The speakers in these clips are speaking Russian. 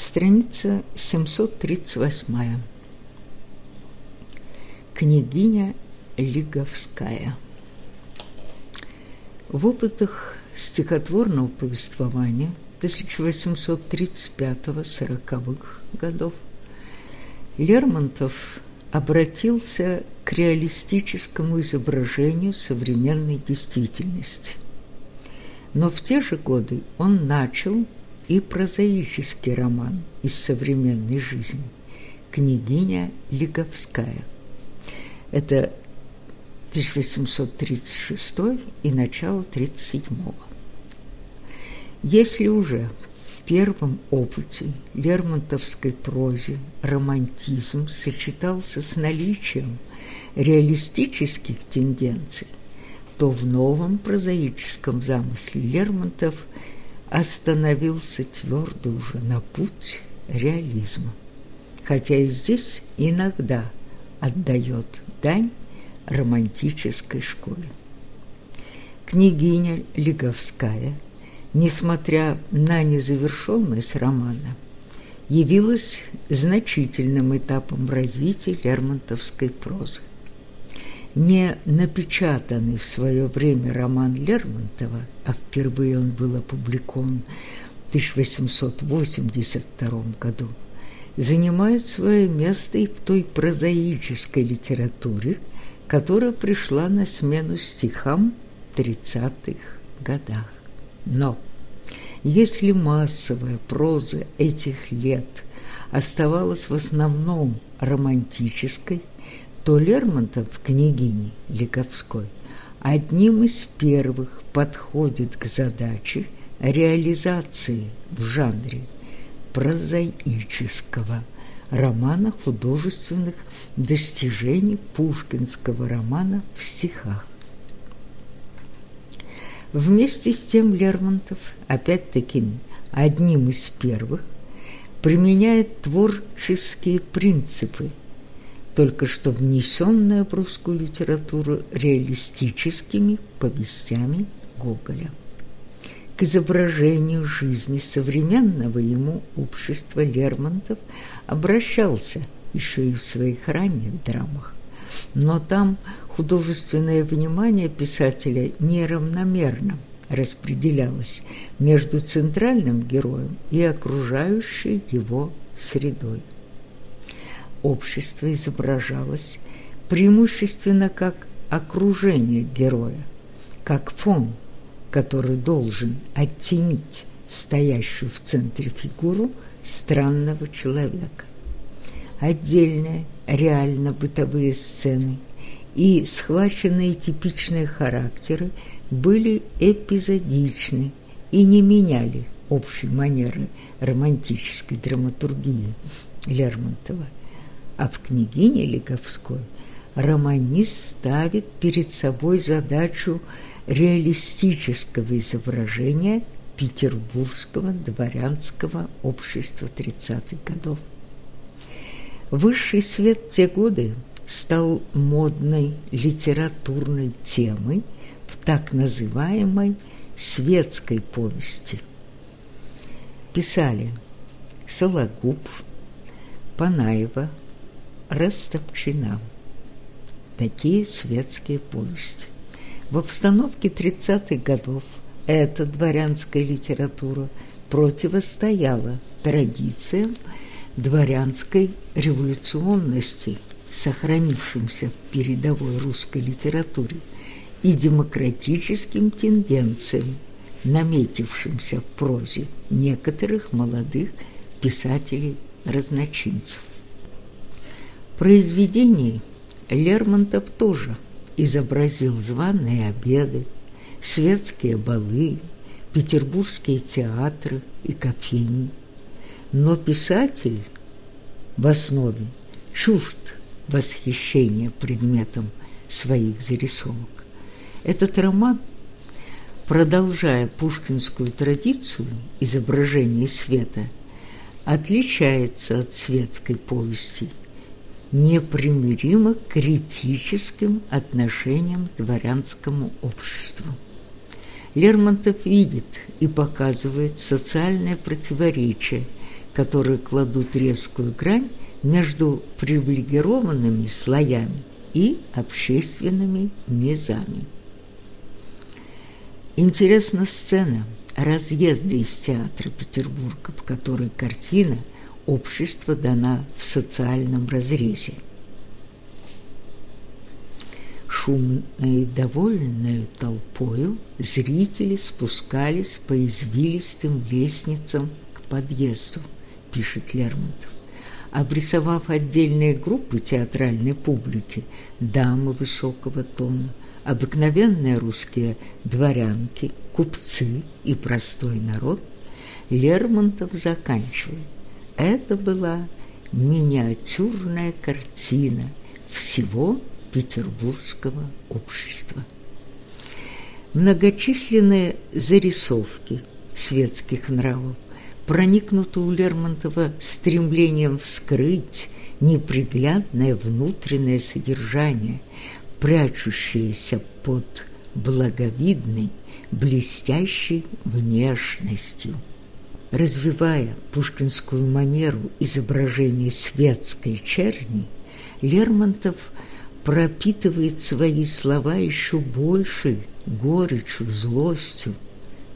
Страница 738. Княгиня Лиговская. В опытах стихотворного повествования 1835-40-х годов Лермонтов обратился к реалистическому изображению современной действительности. Но в те же годы он начал и прозаический роман из современной жизни «Княгиня Лиговская». Это 1836 и начало 37-го. Если уже в первом опыте лермонтовской прозе романтизм сочетался с наличием реалистических тенденций, то в новом прозаическом замысле Лермонтов – остановился твердо уже на путь реализма, хотя и здесь иногда отдает дань романтической школе. Княгиня Лиговская, несмотря на незавершенность романа, явилась значительным этапом развития лермонтовской прозы не напечатанный в свое время роман Лермонтова, а впервые он был опубликован в 1882 году, занимает свое место и в той прозаической литературе, которая пришла на смену стихам в 30-х годах. Но если массовая проза этих лет оставалась в основном романтической, то Лермонтов в княгине Лиговской одним из первых подходит к задаче реализации в жанре прозаического романа художественных достижений пушкинского романа в стихах. Вместе с тем Лермонтов, опять-таки одним из первых, применяет творческие принципы только что внесенная в русскую литературу реалистическими повестями Гоголя. К изображению жизни современного ему общества Лермонтов обращался еще и в своих ранних драмах. Но там художественное внимание писателя неравномерно распределялось между центральным героем и окружающей его средой общество изображалось преимущественно как окружение героя, как фон, который должен оттенить стоящую в центре фигуру странного человека. Отдельные реально-бытовые сцены и схваченные типичные характеры были эпизодичны и не меняли общей манеры романтической драматургии Лермонтова а в княгине Лиговской романист ставит перед собой задачу реалистического изображения петербургского дворянского общества 30-х годов. Высший свет в те годы стал модной литературной темой в так называемой светской повести. Писали Сологуб, Панаева, растопчена. Такие светские повести. В обстановке 30-х годов эта дворянская литература противостояла традициям дворянской революционности, сохранившимся в передовой русской литературе, и демократическим тенденциям, наметившимся в прозе некоторых молодых писателей-разночинцев произведении Лермонтов тоже изобразил званые обеды, светские балы, петербургские театры и кофейни. Но писатель в основе чужд восхищения предметом своих зарисовок. Этот роман, продолжая пушкинскую традицию изображения света, отличается от светской повести – непримиримо критическим отношением к дворянскому обществу. Лермонтов видит и показывает социальное противоречие которые кладут резкую грань между привилегированными слоями и общественными низами. Интересна сцена разъезда из театра Петербурга, в которой картина «Общество» дана в социальном разрезе. Шумной и довольной толпою зрители спускались по извилистым лестницам к подъезду, пишет Лермонтов обрисовав отдельные группы театральной публики, дамы высокого тона, обыкновенные русские дворянки, купцы и простой народ, Лермонтов заканчивает. Это была миниатюрная картина всего петербургского общества. Многочисленные зарисовки светских нравов проникнуто у Лермонтова стремлением вскрыть неприглядное внутреннее содержание, прячущееся под благовидной, блестящей внешностью. Развивая пушкинскую манеру изображения светской черни, Лермонтов пропитывает свои слова еще большей горечью, злостью,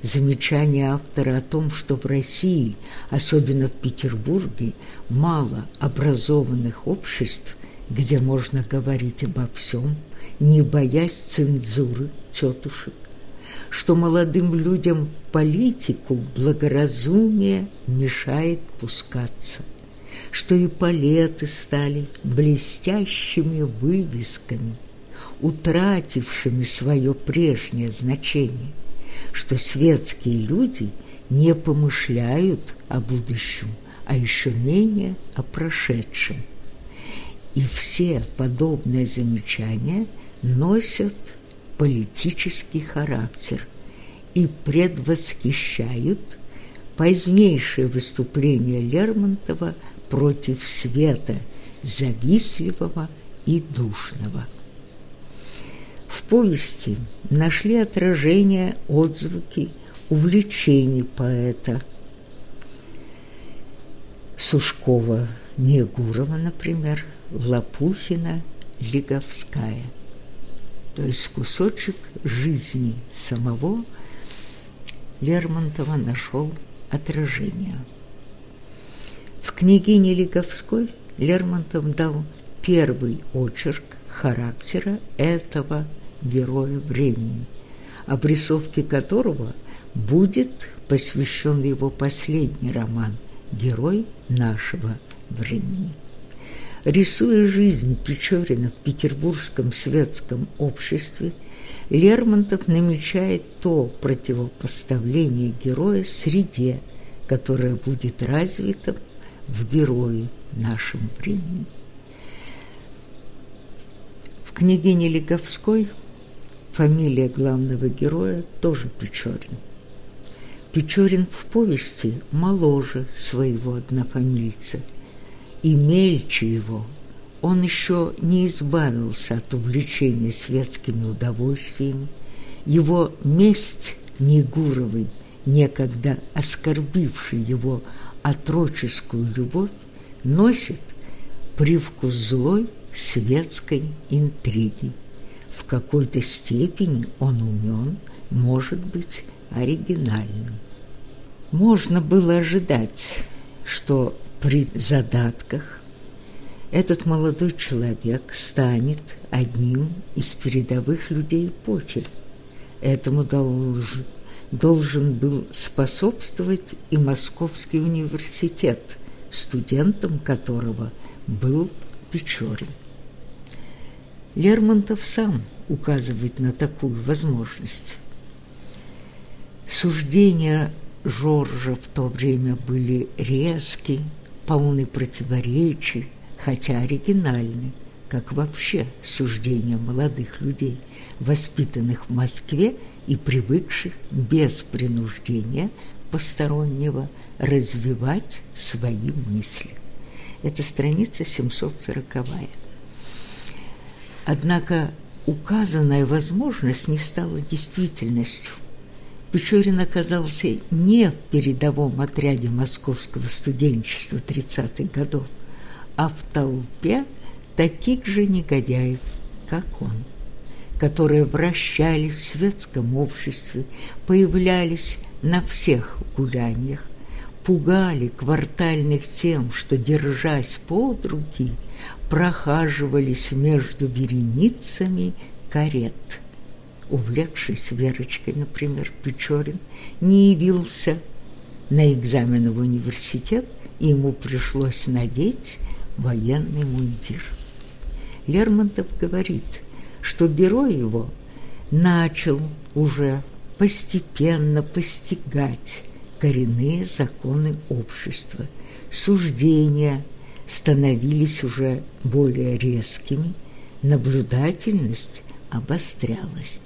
замечание автора о том, что в России, особенно в Петербурге, мало образованных обществ, где можно говорить обо всем, не боясь цензуры тетушек, что молодым людям в политику благоразумие мешает пускаться, что и палеты стали блестящими вывесками, утратившими свое прежнее значение – что светские люди не помышляют о будущем, а еще менее о прошедшем. И все подобные замечания носят политический характер и предвосхищают позднейшее выступление Лермонтова против света завистливого и душного. В повести нашли отражение отзвуки увлечений поэта Сушкова, Негурова, например, Лопухина, Лиговская. То есть кусочек жизни самого Лермонтова нашел отражение. В княгине Лиговской Лермонтов дал первый очерк характера этого героя времени, обрисовке которого будет посвящен его последний роман «Герой нашего времени». Рисуя жизнь Печорина в петербургском светском обществе, Лермонтов намечает то противопоставление героя среде, которое будет развито в герое нашем времени. В княгине Лиговской – Фамилия главного героя тоже Печорин. Печорин в повести моложе своего однофамильца, и мельче его он еще не избавился от увлечения светскими удовольствиями. Его месть Негуровой, некогда оскорбивший его отроческую любовь, носит привкус злой светской интриги в какой-то степени он умен, может быть оригинальным. Можно было ожидать, что при задатках этот молодой человек станет одним из передовых людей эпохи. Этому должен, должен был способствовать и Московский университет, студентом которого был Печорин. Лермонтов сам указывает на такую возможность. Суждения Жоржа в то время были резки, полны противоречий, хотя оригинальны, как вообще суждения молодых людей, воспитанных в Москве и привыкших без принуждения постороннего развивать свои мысли. Это страница 740 -я. Однако указанная возможность не стала действительностью. Печорин оказался не в передовом отряде московского студенчества 30-х годов, а в толпе таких же негодяев, как он, которые вращались в светском обществе, появлялись на всех гуляниях, пугали квартальных тем, что, держась под руки, прохаживались между вереницами карет. Увлекшись Верочкой, например, Печорин не явился на экзамен в университет, и ему пришлось надеть военный мундир. Лермонтов говорит, что герой его начал уже постепенно постигать коренные законы общества. Суждения становились уже более резкими, наблюдательность обострялась.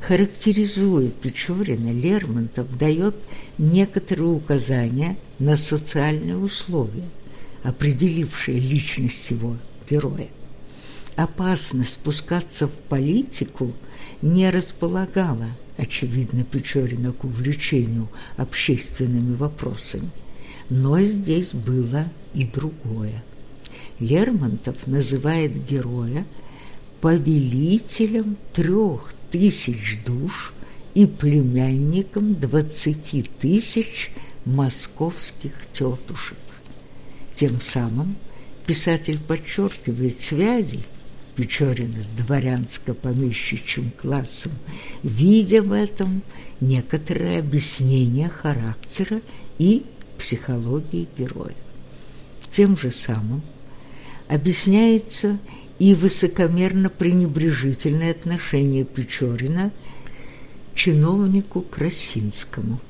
Характеризуя Печорина, Лермонтов дает некоторые указания на социальные условия, определившие личность его героя. Опасность спускаться в политику не располагала очевидно, Печорина к увлечению общественными вопросами. Но здесь было и другое. Лермонтов называет героя повелителем трех тысяч душ и племянником двадцати тысяч московских тетушек. Тем самым писатель подчеркивает связи Печорина с дворянско-помещичьим классом, видя в этом некоторое объяснение характера и психологии героя. Тем же самым объясняется и высокомерно-пренебрежительное отношение Печорина чиновнику Красинскому.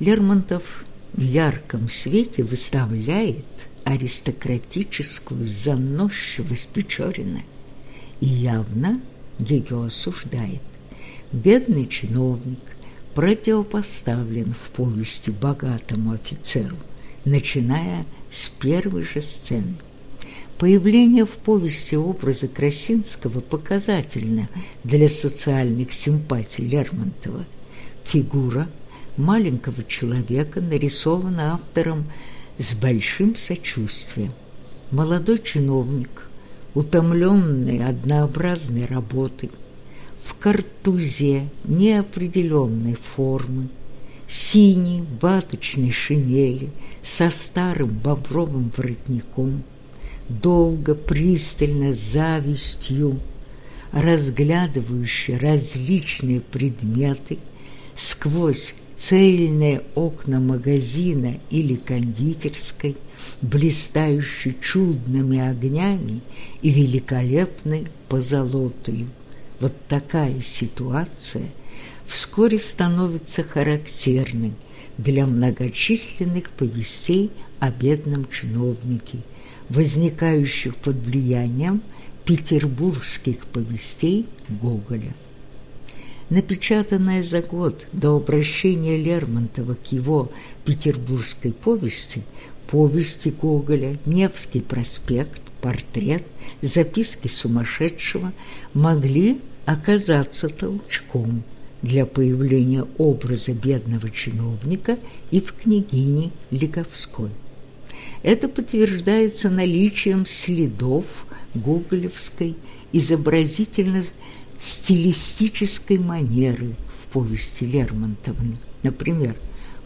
Лермонтов в ярком свете выставляет аристократическую заносчивость Печорина и явно ее осуждает. Бедный чиновник противопоставлен в повести богатому офицеру, начиная с первой же сцены. Появление в повести образа Красинского показательно для социальных симпатий Лермонтова. Фигура маленького человека нарисована автором с большим сочувствием. Молодой чиновник, утомленный однообразной работой, в картузе неопределенной формы, синей ваточной шинели со старым бобровым воротником, долго, пристально, завистью, разглядывающий различные предметы сквозь цельные окна магазина или кондитерской, блистающие чудными огнями и великолепной позолотою. Вот такая ситуация вскоре становится характерной для многочисленных повестей о бедном чиновнике, возникающих под влиянием петербургских повестей Гоголя напечатанная за год до обращения Лермонтова к его петербургской повести, повести Гоголя, Невский проспект, портрет, записки сумасшедшего могли оказаться толчком для появления образа бедного чиновника и в княгине Лиговской. Это подтверждается наличием следов гоголевской изобразительно стилистической манеры в повести Лермонтовны. Например,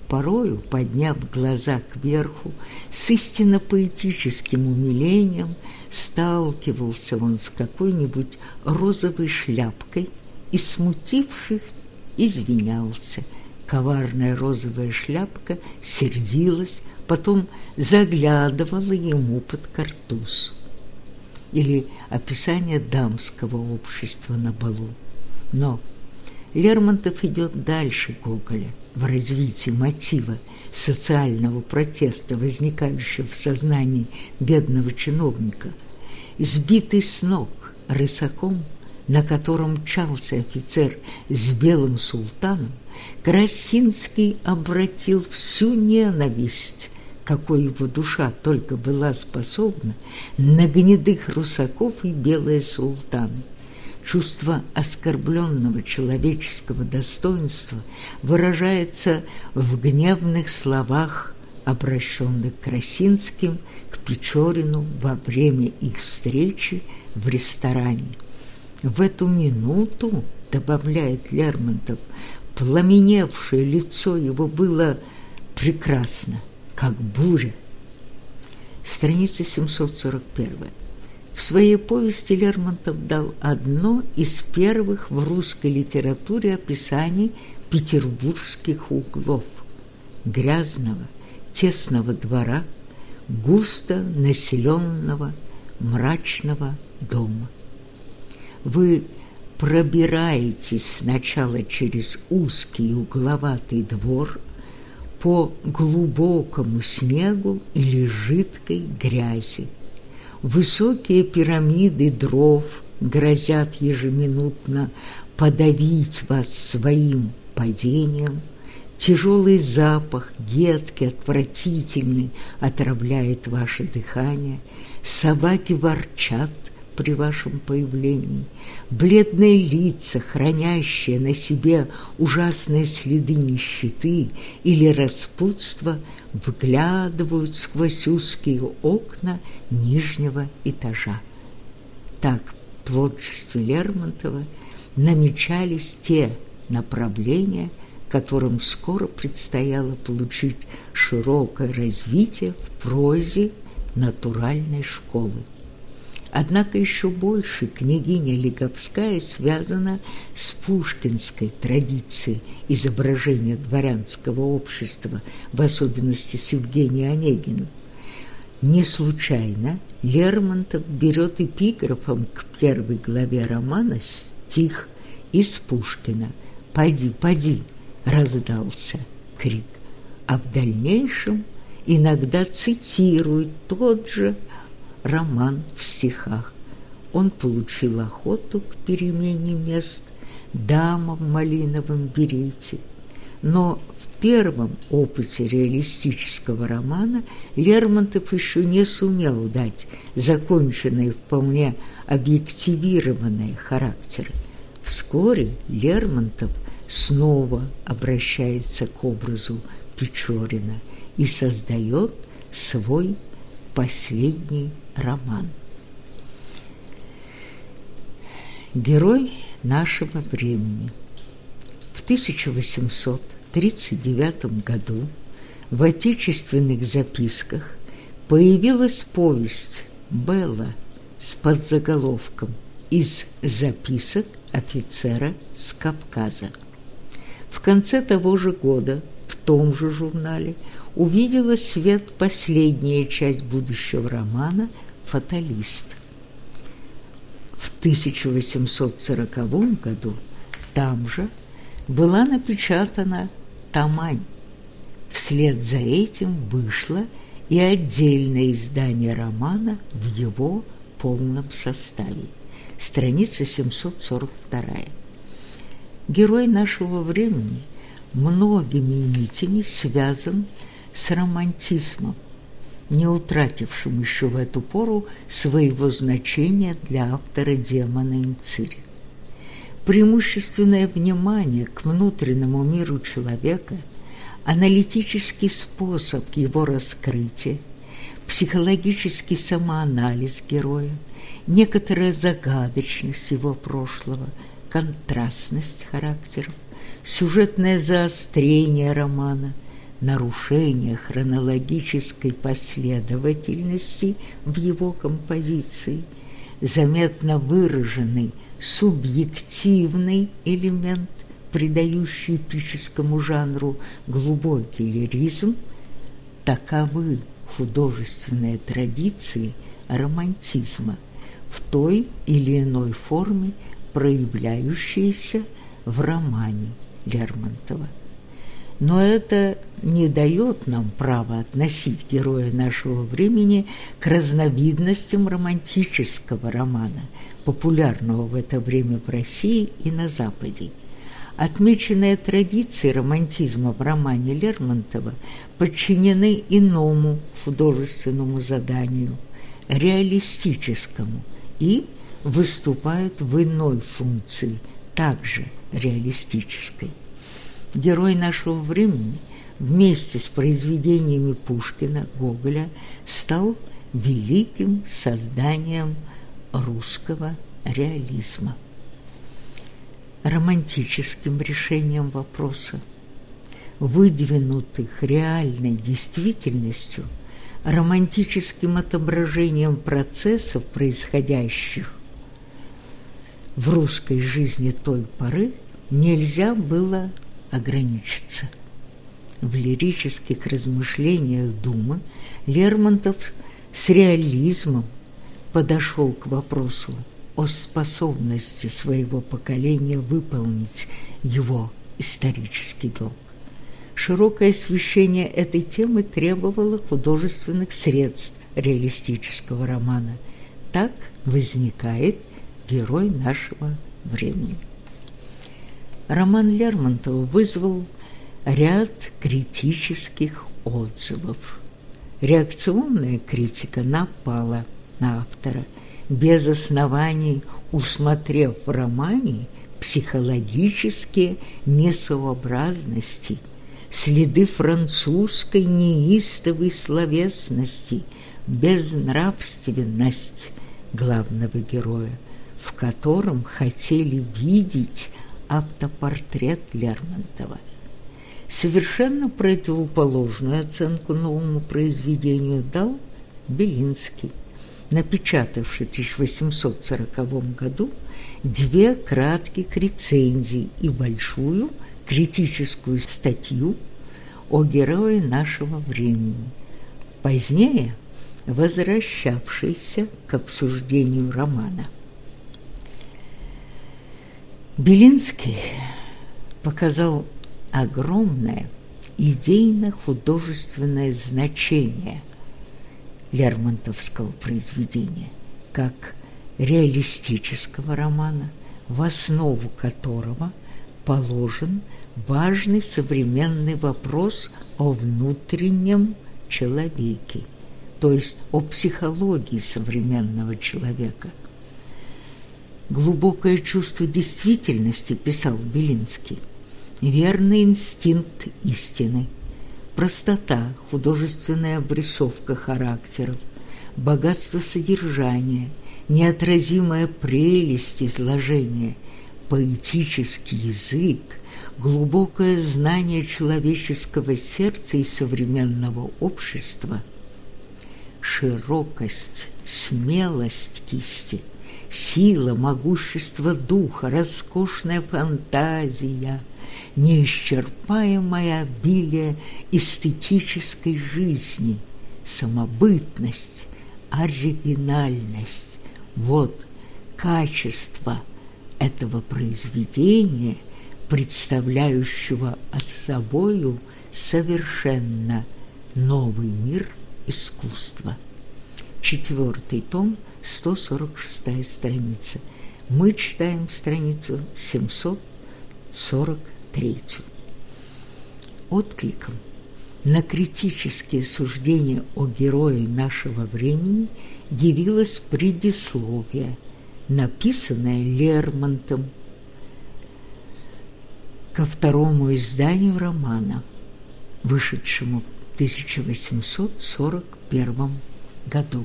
порою, подняв глаза кверху, с истинно поэтическим умилением сталкивался он с какой-нибудь розовой шляпкой и, смутивших, извинялся. Коварная розовая шляпка сердилась, потом заглядывала ему под картуз или описание дамского общества на балу. Но Лермонтов идет дальше Гоголя в развитии мотива социального протеста, возникающего в сознании бедного чиновника. Сбитый с ног рысаком, на котором мчался офицер с белым султаном, Красинский обратил всю ненависть какой его душа только была способна, на гнедых русаков и белые султаны. Чувство оскорбленного человеческого достоинства выражается в гневных словах, обращенных Красинским, к Печорину во время их встречи в ресторане. В эту минуту, добавляет Лермонтов, пламеневшее лицо его было прекрасно, как буря. Страница 741. В своей повести Лермонтов дал одно из первых в русской литературе описаний петербургских углов – грязного, тесного двора, густо населенного, мрачного дома. Вы пробираетесь сначала через узкий угловатый двор по глубокому снегу или жидкой грязи, Высокие пирамиды дров грозят ежеминутно подавить вас своим падением. Тяжелый запах, едкий, отвратительный, отравляет ваше дыхание. Собаки ворчат, при вашем появлении, бледные лица, хранящие на себе ужасные следы нищеты или распутства, выглядывают сквозь узкие окна нижнего этажа. Так в творчестве Лермонтова намечались те направления, которым скоро предстояло получить широкое развитие в прозе натуральной школы. Однако еще больше княгиня Лиговская связана с пушкинской традицией изображения дворянского общества, в особенности с Евгением Онегиным. Не случайно Лермонтов берет эпиграфом к первой главе романа стих из Пушкина «Поди, поди!» раздался крик, а в дальнейшем иногда цитирует тот же роман в стихах. Он получил охоту к перемене мест, дама в малиновом берете. Но в первом опыте реалистического романа Лермонтов еще не сумел дать законченные вполне объективированные характеры. Вскоре Лермонтов снова обращается к образу Печорина и создает свой последний роман. Герой нашего времени. В 1839 году в отечественных записках появилась повесть «Белла» с подзаголовком «Из записок офицера с Кавказа». В конце того же года в том же журнале увидела свет последняя часть будущего романа «Фаталист». В 1840 году там же была напечатана «Тамань». Вслед за этим вышло и отдельное издание романа в его полном составе. Страница 742. Герой нашего времени многими нитями связан с романтизмом, не утратившим еще в эту пору своего значения для автора демона Инцирь. Преимущественное внимание к внутреннему миру человека, аналитический способ его раскрытия, психологический самоанализ героя, некоторая загадочность его прошлого, контрастность характеров, сюжетное заострение романа, нарушение хронологической последовательности в его композиции, заметно выраженный субъективный элемент, придающий эпическому жанру глубокий лиризм, таковы художественные традиции романтизма в той или иной форме, проявляющиеся в романе Лермонтова. Но это не дает нам права относить героя нашего времени к разновидностям романтического романа, популярного в это время в России и на Западе. Отмеченные традиции романтизма в романе Лермонтова подчинены иному художественному заданию – реалистическому и выступают в иной функции, также реалистической. Герой нашего времени вместе с произведениями Пушкина, Гоголя стал великим созданием русского реализма. Романтическим решением вопроса, выдвинутых реальной действительностью, романтическим отображением процессов, происходящих в русской жизни той поры, нельзя было ограничиться. В лирических размышлениях Думы Лермонтов с реализмом подошел к вопросу о способности своего поколения выполнить его исторический долг. Широкое освещение этой темы требовало художественных средств реалистического романа. Так возникает герой нашего времени. Роман Лермонтова вызвал ряд критических отзывов. Реакционная критика напала на автора, без оснований усмотрев в романе психологические несообразности, следы французской неистовой словесности, безнравственность главного героя, в котором хотели видеть автопортрет Лермонтова. Совершенно противоположную оценку новому произведению дал Белинский, напечатавший в 1840 году две кратких рецензии и большую критическую статью о герое нашего времени, позднее возвращавшийся к обсуждению романа. Белинский показал огромное идейно-художественное значение Лермонтовского произведения как реалистического романа, в основу которого положен важный современный вопрос о внутреннем человеке, то есть о психологии современного человека – глубокое чувство действительности, писал Белинский, верный инстинкт истины, простота, художественная обрисовка характеров, богатство содержания, неотразимая прелесть изложения, поэтический язык, глубокое знание человеческого сердца и современного общества, широкость, смелость кисти – сила, могущество духа, роскошная фантазия, неисчерпаемое обилие эстетической жизни, самобытность, оригинальность. Вот качество этого произведения, представляющего собою совершенно новый мир искусства. Четвертый том – 146 страница. Мы читаем страницу 743. Откликом на критические суждения о герое нашего времени явилось предисловие, написанное Лермонтом ко второму изданию романа, вышедшему в 1841 году.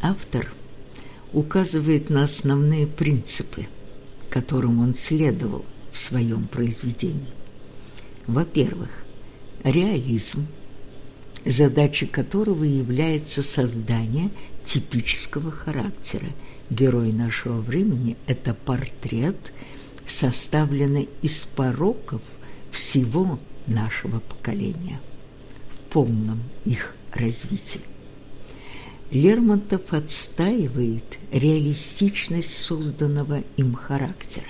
Автор указывает на основные принципы, которым он следовал в своем произведении. Во-первых, реализм, задачей которого является создание типического характера. Герой нашего времени – это портрет, составленный из пороков всего нашего поколения в полном их развитии. Лермонтов отстаивает реалистичность созданного им характера.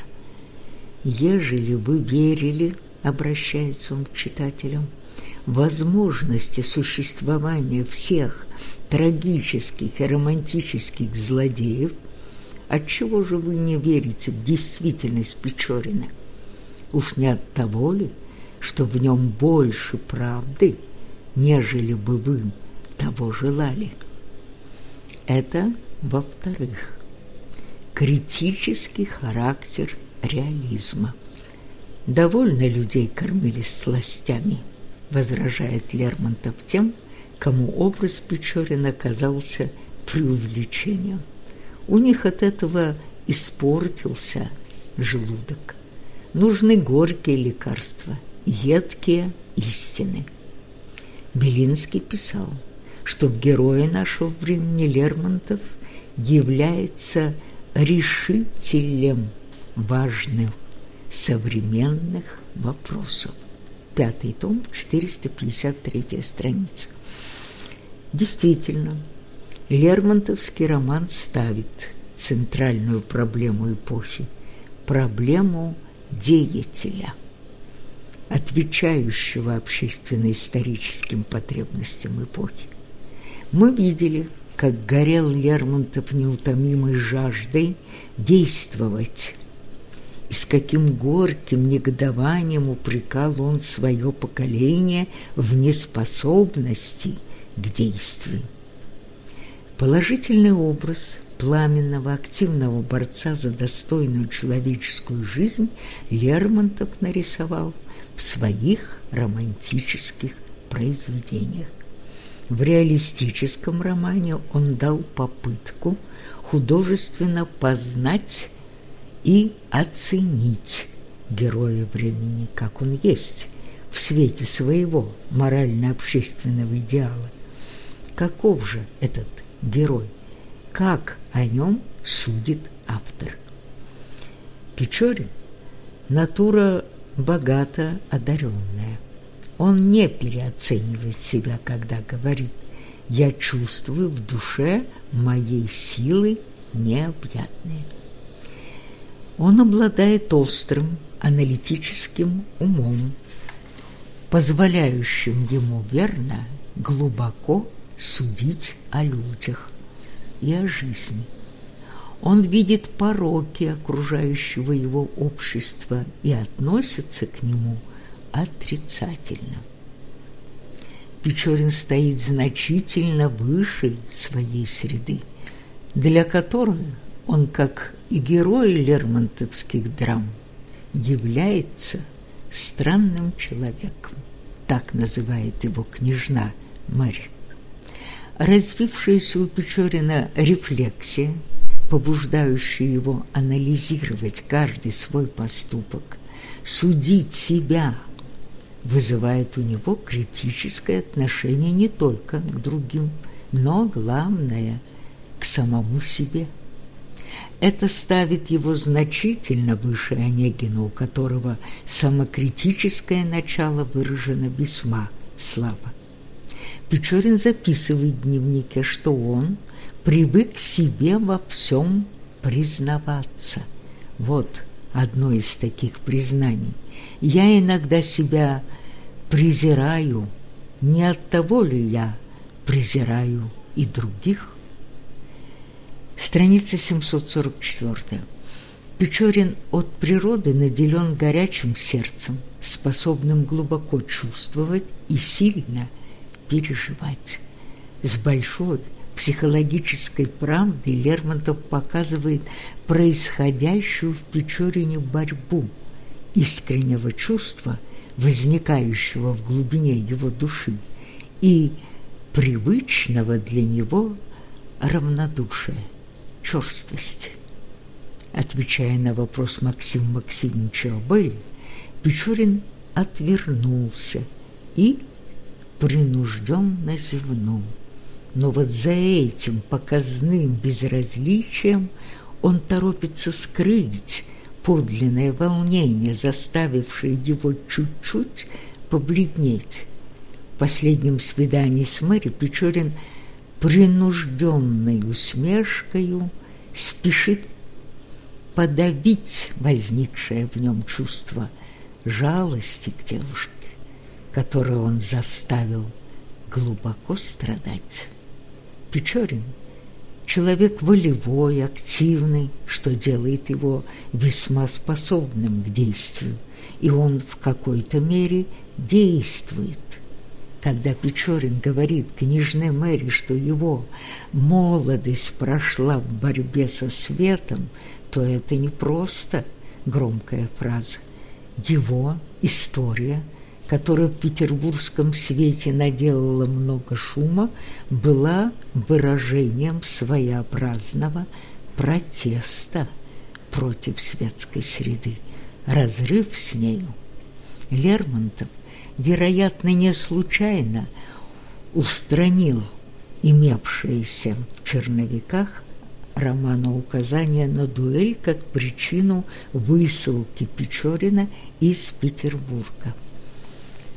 «Ежели вы верили, — обращается он к читателям, — возможности существования всех трагических и романтических злодеев, отчего же вы не верите в действительность Печорина? Уж не от того ли, что в нем больше правды, нежели бы вы того желали?» Это во-вторых. Критический характер реализма. Довольно людей кормили сластями, возражает Лермонтов тем, кому образ Печорина казался преувеличением. У них от этого испортился желудок. Нужны горькие лекарства, едкие истины. Белинский писал, что в герое нашего времени Лермонтов является решителем важных современных вопросов. Пятый том, 453 страница. Действительно, Лермонтовский роман ставит центральную проблему эпохи – проблему деятеля, отвечающего общественно-историческим потребностям эпохи. Мы видели, как горел Лермонтов неутомимой жаждой действовать, и с каким горьким негодованием упрекал он свое поколение в неспособности к действию. Положительный образ пламенного активного борца за достойную человеческую жизнь Лермонтов нарисовал в своих романтических произведениях. В реалистическом романе он дал попытку художественно познать и оценить героя времени, как он есть, в свете своего морально-общественного идеала. Каков же этот герой, как о нем судит автор. Печорин – натура богато одаренная. Он не переоценивает себя, когда говорит «я чувствую в душе моей силы необъятные». Он обладает острым аналитическим умом, позволяющим ему верно, глубоко судить о людях и о жизни. Он видит пороки окружающего его общества и относится к нему отрицательно. Печорин стоит значительно выше своей среды, для которой он, как и герой лермонтовских драм, является странным человеком. Так называет его княжна Марь. Развившаяся у Печорина рефлексия, побуждающая его анализировать каждый свой поступок, судить себя, вызывает у него критическое отношение не только к другим, но, главное, к самому себе. Это ставит его значительно выше Онегина, у которого самокритическое начало выражено весьма слабо. Печорин записывает в дневнике, что он привык себе во всем признаваться. Вот одно из таких признаний. Я иногда себя презираю, не от того ли я презираю и других? Страница 744. Печорин от природы наделен горячим сердцем, способным глубоко чувствовать и сильно переживать. С большой психологической правдой Лермонтов показывает происходящую в Печорине борьбу искреннего чувства, возникающего в глубине его души, и привычного для него равнодушия, черствости. Отвечая на вопрос Максима Максимовича Абеля, Печорин отвернулся и принужденно зевнул. Но вот за этим показным безразличием он торопится скрыть подлинное волнение, заставившее его чуть-чуть побледнеть. В последнем свидании с Мэри Печорин принужденной усмешкою спешит подавить возникшее в нем чувство жалости к девушке которую он заставил глубоко страдать. Печорин – человек волевой, активный, что делает его весьма способным к действию, и он в какой-то мере действует, Когда Печорин говорит княжне Мэри, что его молодость прошла в борьбе со светом, то это не просто громкая фраза. Его история, которая в петербургском свете наделала много шума, была выражением своеобразного протеста против светской среды, разрыв с нею. Лермонтов вероятно, не случайно устранил имевшиеся в черновиках романа указания на дуэль как причину высылки Печорина из Петербурга.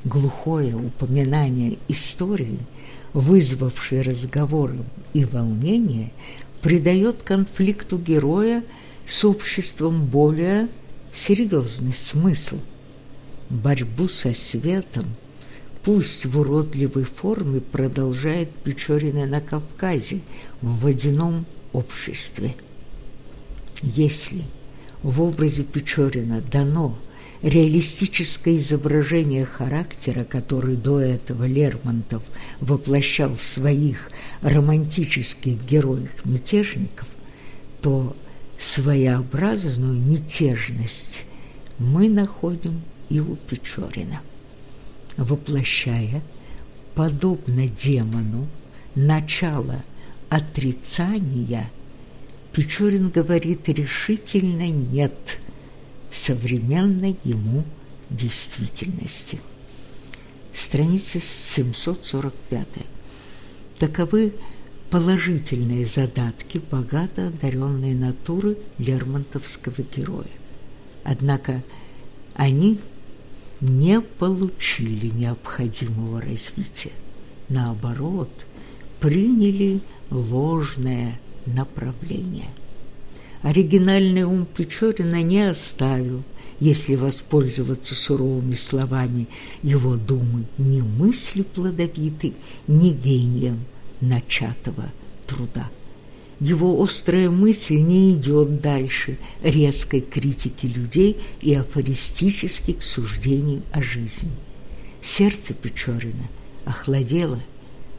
Глухое упоминание истории, вызвавшей разговоры и волнение, придает конфликту героя с обществом более серьезный смысл – борьбу со светом, пусть в уродливой форме продолжает Печорина на Кавказе в водяном обществе. Если в образе Печорина дано реалистическое изображение характера, который до этого Лермонтов воплощал в своих романтических героях-мятежников, то своеобразную мятежность мы находим и у Печорина, воплощая, подобно демону, начало отрицания, Печорин говорит решительно «нет» современной ему действительности. Страница 745. Таковы положительные задатки богато одаренной натуры лермонтовского героя. Однако они не получили необходимого развития. Наоборот, приняли ложное направление. Оригинальный ум Печорина не оставил, если воспользоваться суровыми словами его думы, ни мысли плодовитой, ни гением начатого труда. Его острая мысль не идет дальше резкой критики людей и афористических суждений о жизни. Сердце Печорина охладело,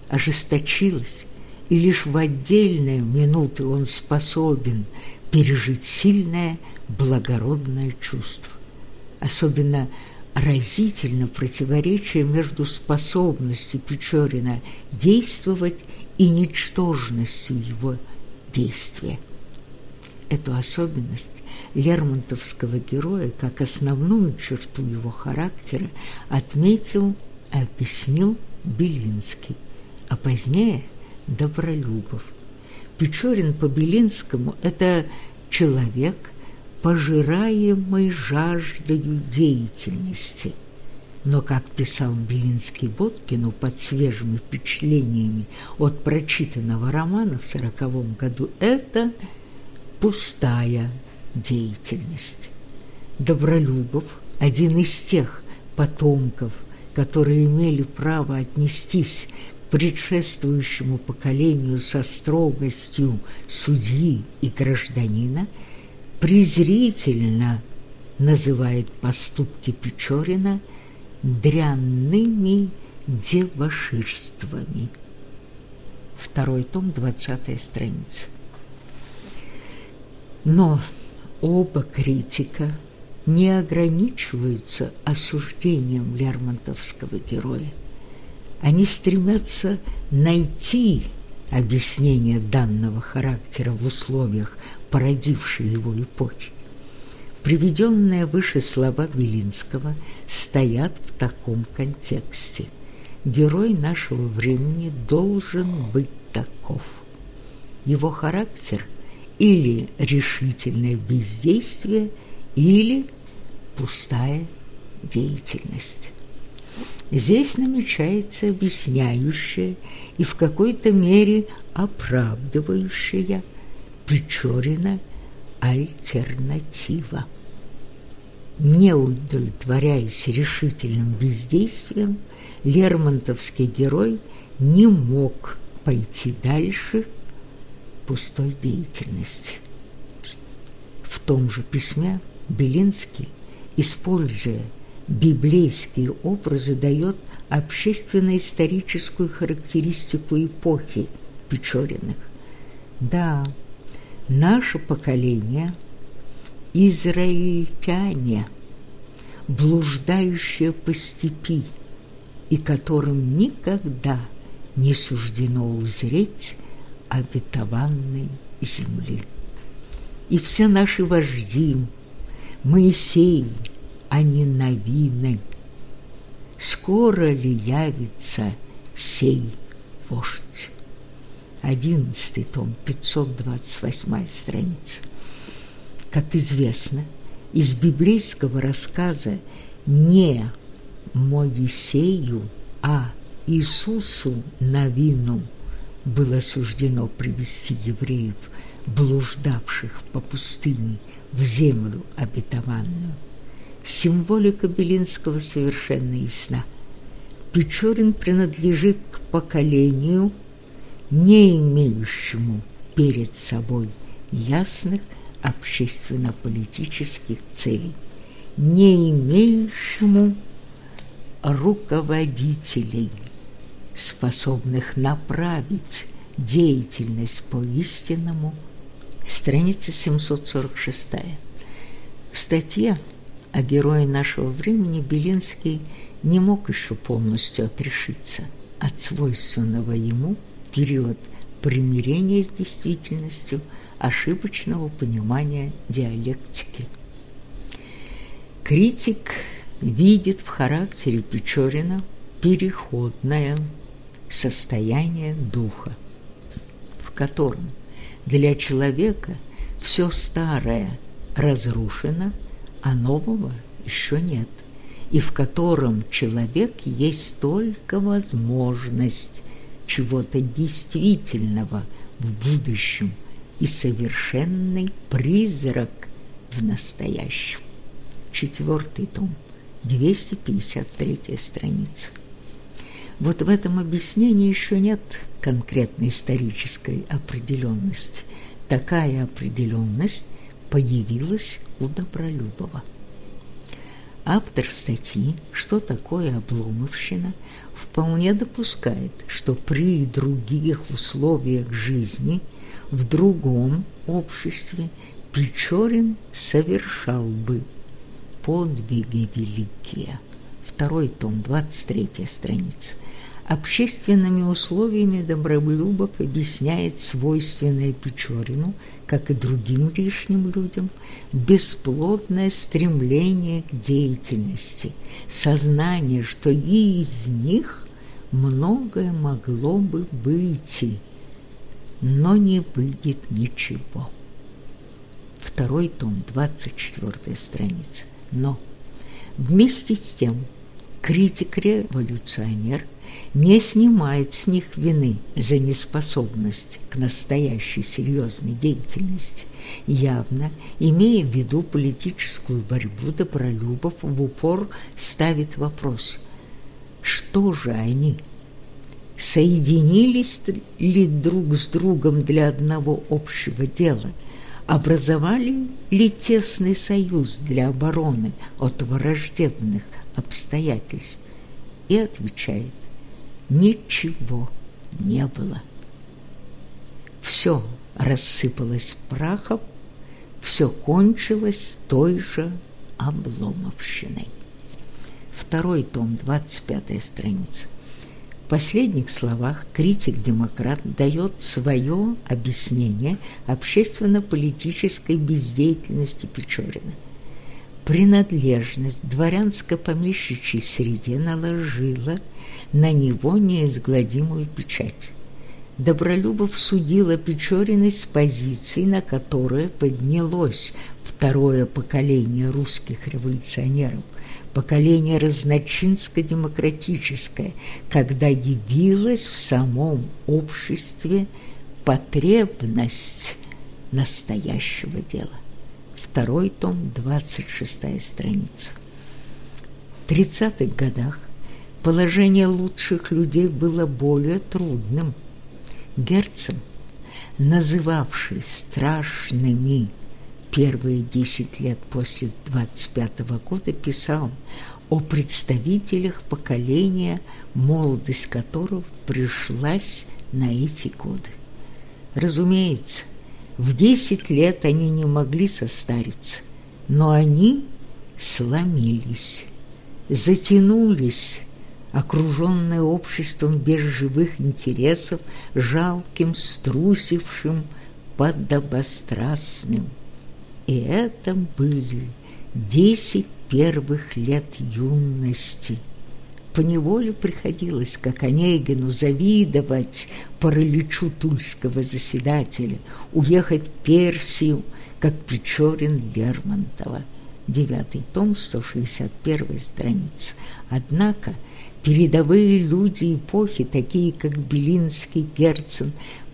ожесточилось, и лишь в отдельные минуты он способен пережить сильное благородное чувство. Особенно разительно противоречие между способностью Печорина действовать и ничтожностью его действия. Эту особенность лермонтовского героя как основную черту его характера отметил и объяснил Белинский, а позднее Добролюбов. Печорин по Белинскому – это человек, пожираемый жаждою деятельности – но, как писал Белинский Боткину под свежими впечатлениями от прочитанного романа в сороковом году, это пустая деятельность. Добролюбов, один из тех потомков, которые имели право отнестись предшествующему поколению со строгостью судьи и гражданина, презрительно называет поступки Печорина – дрянными деваширствами. Второй том, двадцатая страница. Но оба критика не ограничиваются осуждением лермонтовского героя. Они стремятся найти объяснение данного характера в условиях, породившей его эпохи. Приведенные выше слова Белинского стоят в таком контексте. Герой нашего времени должен быть таков. Его характер или решительное бездействие, или пустая деятельность. Здесь намечается объясняющая и в какой-то мере оправдывающая Печорина альтернатива. Не удовлетворяясь решительным бездействием, Лермонтовский герой не мог пойти дальше пустой деятельности. В том же письме Белинский, используя библейские образы, дает общественно-историческую характеристику эпохи Печориных. Да, наше поколение – израильтяне, блуждающие по степи, и которым никогда не суждено узреть обетованной земли. И все наши вожди, Моисей, они новины. Скоро ли явится сей вождь? Одиннадцатый том, 528 страница. Как известно, из библейского рассказа не Моисею, а Иисусу Навину было суждено привести евреев, блуждавших по пустыне, в землю обетованную. Символика Белинского совершенно ясна. Печорин принадлежит к поколению, не имеющему перед собой ясных общественно-политических целей, не имеющему руководителей, способных направить деятельность по истинному. Страница 746. В статье о герое нашего времени Белинский не мог еще полностью отрешиться от свойственного ему период примирения с действительностью ошибочного понимания диалектики. Критик видит в характере Печорина переходное состояние духа, в котором для человека все старое разрушено, а нового еще нет, и в котором человек есть только возможность чего-то действительного в будущем и совершенный призрак в настоящем. Четвертый том – 253 страница. Вот в этом объяснении еще нет конкретной исторической определенности. Такая определенность появилась у Добролюбова. Автор статьи «Что такое обломовщина» вполне допускает, что при других условиях жизни в другом обществе Печорин совершал бы подвиги великие. Второй том, 23 страница. Общественными условиями Добролюбов объясняет свойственное Печорину, как и другим лишним людям, бесплодное стремление к деятельности, сознание, что и из них многое могло бы выйти, но не выйдет ничего. Второй том, 24 страница. Но вместе с тем критик-революционер не снимает с них вины за неспособность к настоящей серьезной деятельности, явно, имея в виду политическую борьбу Добролюбов, в упор ставит вопрос, что же они, соединились ли друг с другом для одного общего дела – образовали ли тесный союз для обороны от враждебных обстоятельств? И отвечает, ничего не было. Все рассыпалось прахом, все кончилось той же обломовщиной. Второй том, 25 страница последних словах критик-демократ дает свое объяснение общественно-политической бездеятельности Печорина. Принадлежность дворянско-помещичьей среде наложила на него неизгладимую печать. Добролюбов судил о Печориной с позиции, на которой поднялось второе поколение русских революционеров – поколение разночинско-демократическое, когда явилась в самом обществе потребность настоящего дела. Второй том, 26 страница. В 30-х годах положение лучших людей было более трудным. Герцен, называвший страшными первые десять лет после 25 -го года писал о представителях поколения, молодость которого пришлась на эти годы. Разумеется, в десять лет они не могли состариться, но они сломились, затянулись, окруженные обществом без живых интересов, жалким, струсившим, подобострастным. И это были десять первых лет юности. Поневоле приходилось, как Онегину, завидовать параличу тульского заседателя, уехать в Персию, как Печорин Лермонтова. Девятый том, 161 страница. Однако передовые люди эпохи, такие как Белинский, Герцен,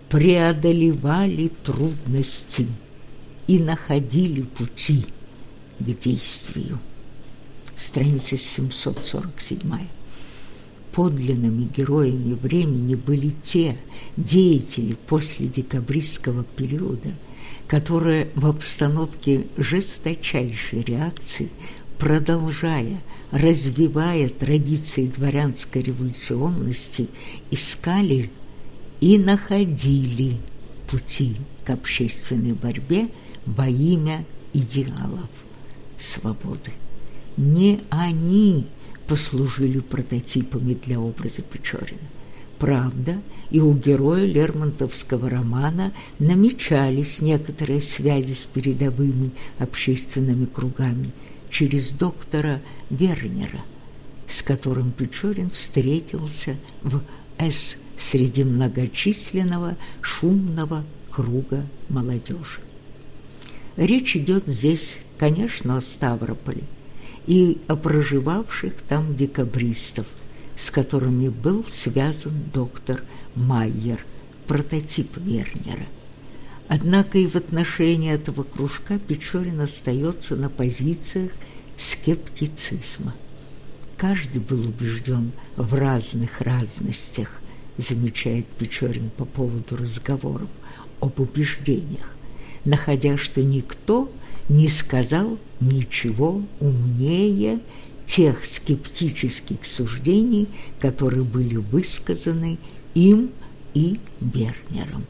преодолевали трудности и находили пути к действию. Страница 747. Подлинными героями времени были те деятели после декабристского периода, которые в обстановке жесточайшей реакции, продолжая, развивая традиции дворянской революционности, искали и находили пути к общественной борьбе во имя идеалов свободы. Не они послужили прототипами для образа Печорина. Правда, и у героя Лермонтовского романа намечались некоторые связи с передовыми общественными кругами через доктора Вернера, с которым Печорин встретился в «С» среди многочисленного шумного круга молодежи. Речь идет здесь, конечно, о Ставрополе и о проживавших там декабристов, с которыми был связан доктор Майер, прототип Вернера. Однако и в отношении этого кружка Печорин остается на позициях скептицизма. Каждый был убежден в разных разностях замечает Печорин по поводу разговоров об убеждениях, находя, что никто не сказал ничего умнее тех скептических суждений, которые были высказаны им и Бернером.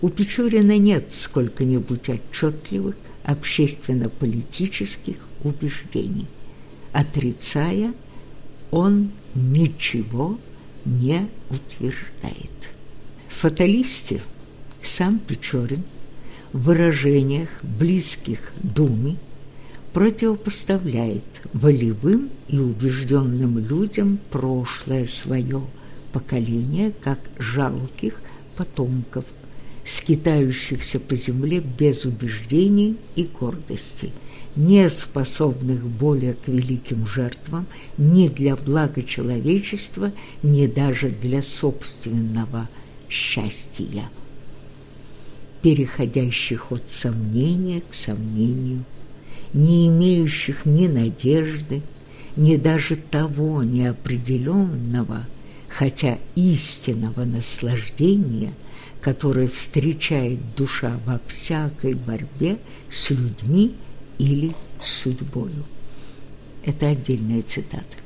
У Печорина нет сколько-нибудь отчетливых общественно-политических убеждений. Отрицая, он ничего не утверждает. В фаталисте сам Печорин в выражениях, близких Думе, противопоставляет волевым и убежденным людям прошлое свое поколение как жалких потомков, скитающихся по земле без убеждений и гордости – не способных более к великим жертвам ни для блага человечества, ни даже для собственного счастья, переходящих от сомнения к сомнению, не имеющих ни надежды, ни даже того неопределенного, хотя истинного наслаждения, которое встречает душа во всякой борьбе с людьми или судьбою. Это отдельная цитата.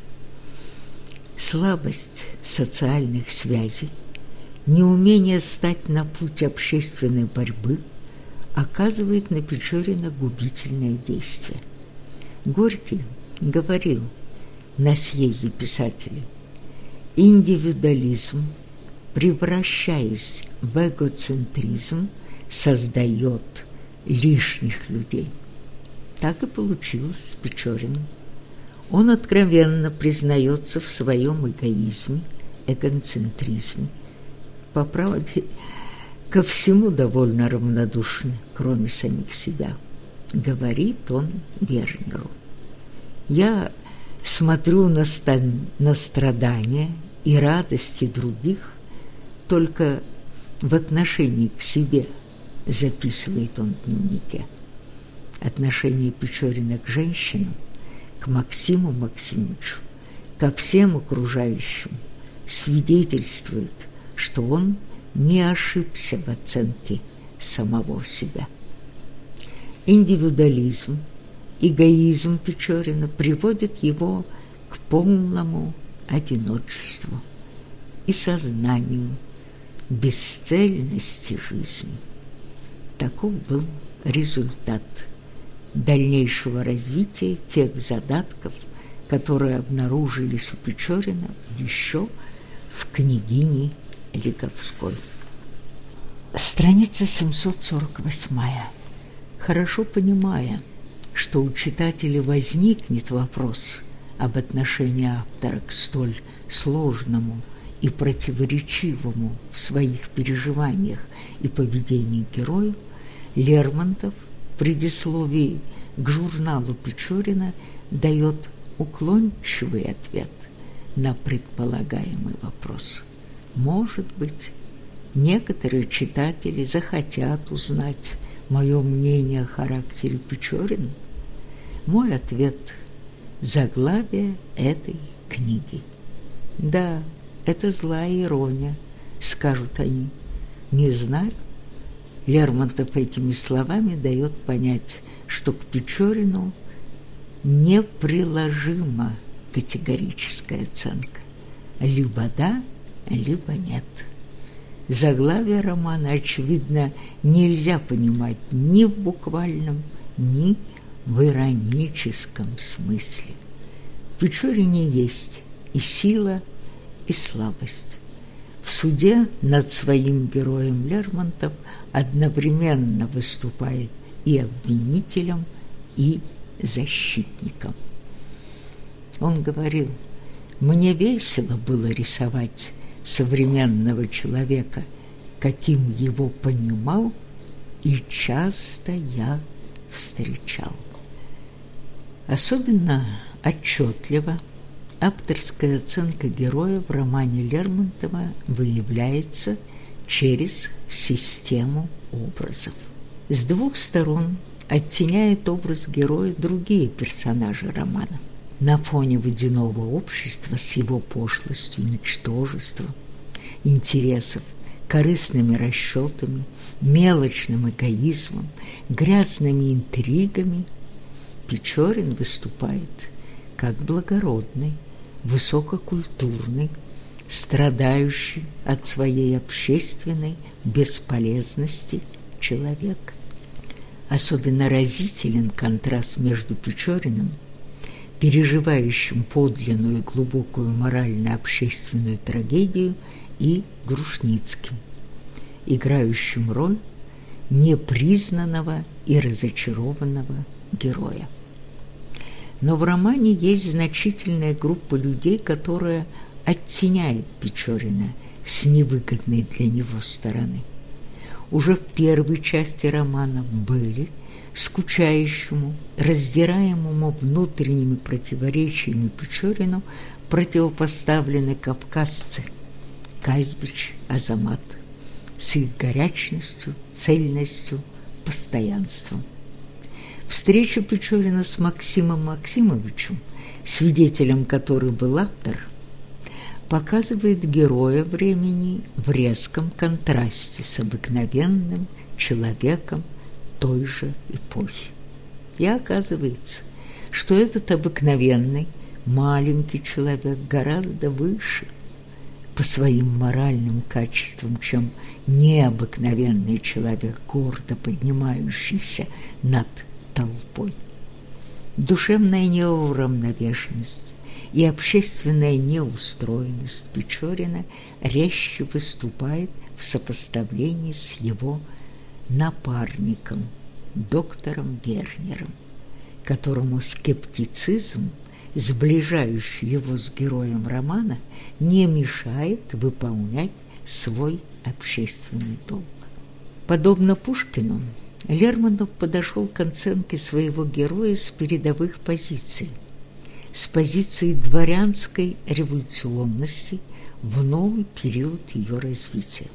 Слабость социальных связей, неумение стать на путь общественной борьбы оказывает на Печорина губительное действие. Горький говорил на съезде писателей, индивидуализм, превращаясь в эгоцентризм, создает лишних людей – так и получилось с Печориным. Он откровенно признается в своем эгоизме, эгоцентризме. По правде, ко всему довольно равнодушны, кроме самих себя. Говорит он Вернеру. Я смотрю на, на страдания и радости других только в отношении к себе, записывает он в дневнике отношение Печорина к женщинам, к Максиму Максимовичу, ко всем окружающим, свидетельствует, что он не ошибся в оценке самого себя. Индивидуализм эгоизм Печорина приводит его к полному одиночеству и сознанию бесцельности жизни. Таков был результат дальнейшего развития тех задатков, которые обнаружились у Печорина еще в княгине Лиговской. Страница 748. Хорошо понимая, что у читателя возникнет вопрос об отношении автора к столь сложному и противоречивому в своих переживаниях и поведении героев, Лермонтов в предисловии к журналу Печорина дает уклончивый ответ на предполагаемый вопрос. Может быть, некоторые читатели захотят узнать мое мнение о характере Печорина? Мой ответ – заглавие этой книги. Да, это злая ирония, скажут они. Не знаю. Лермонтов этими словами дает понять, что к Печорину неприложима категорическая оценка. Либо да, либо нет. Заглавие романа, очевидно, нельзя понимать ни в буквальном, ни в ироническом смысле. В Печорине есть и сила, и слабость. В суде над своим героем Лермонтов одновременно выступает и обвинителем, и защитником. Он говорил, «Мне весело было рисовать современного человека, каким его понимал и часто я встречал». Особенно отчетливо авторская оценка героя в романе Лермонтова выявляется через систему образов. С двух сторон оттеняет образ героя другие персонажи романа. На фоне водяного общества с его пошлостью, ничтожеством, интересов, корыстными расчетами, мелочным эгоизмом, грязными интригами Печорин выступает как благородный, высококультурный, страдающий от своей общественной бесполезности человек. Особенно разителен контраст между Печориным, переживающим подлинную и глубокую морально-общественную трагедию, и Грушницким, играющим роль непризнанного и разочарованного героя. Но в романе есть значительная группа людей, которая оттеняет Печорина с невыгодной для него стороны. Уже в первой части романа были скучающему, раздираемому внутренними противоречиями Печорину противопоставлены кавказцы Казбич, Азамат с их горячностью, цельностью, постоянством. Встреча Печорина с Максимом Максимовичем, свидетелем которой был автор, показывает героя времени в резком контрасте с обыкновенным человеком той же эпохи. И оказывается, что этот обыкновенный маленький человек гораздо выше по своим моральным качествам, чем необыкновенный человек, гордо поднимающийся над толпой. Душевная неуравновешенность и общественная неустроенность Печорина резче выступает в сопоставлении с его напарником, доктором Вернером, которому скептицизм, сближающий его с героем романа, не мешает выполнять свой общественный долг. Подобно Пушкину, Лермонтов подошел к оценке своего героя с передовых позиций, с позиции дворянской революционности в новый период ее развития.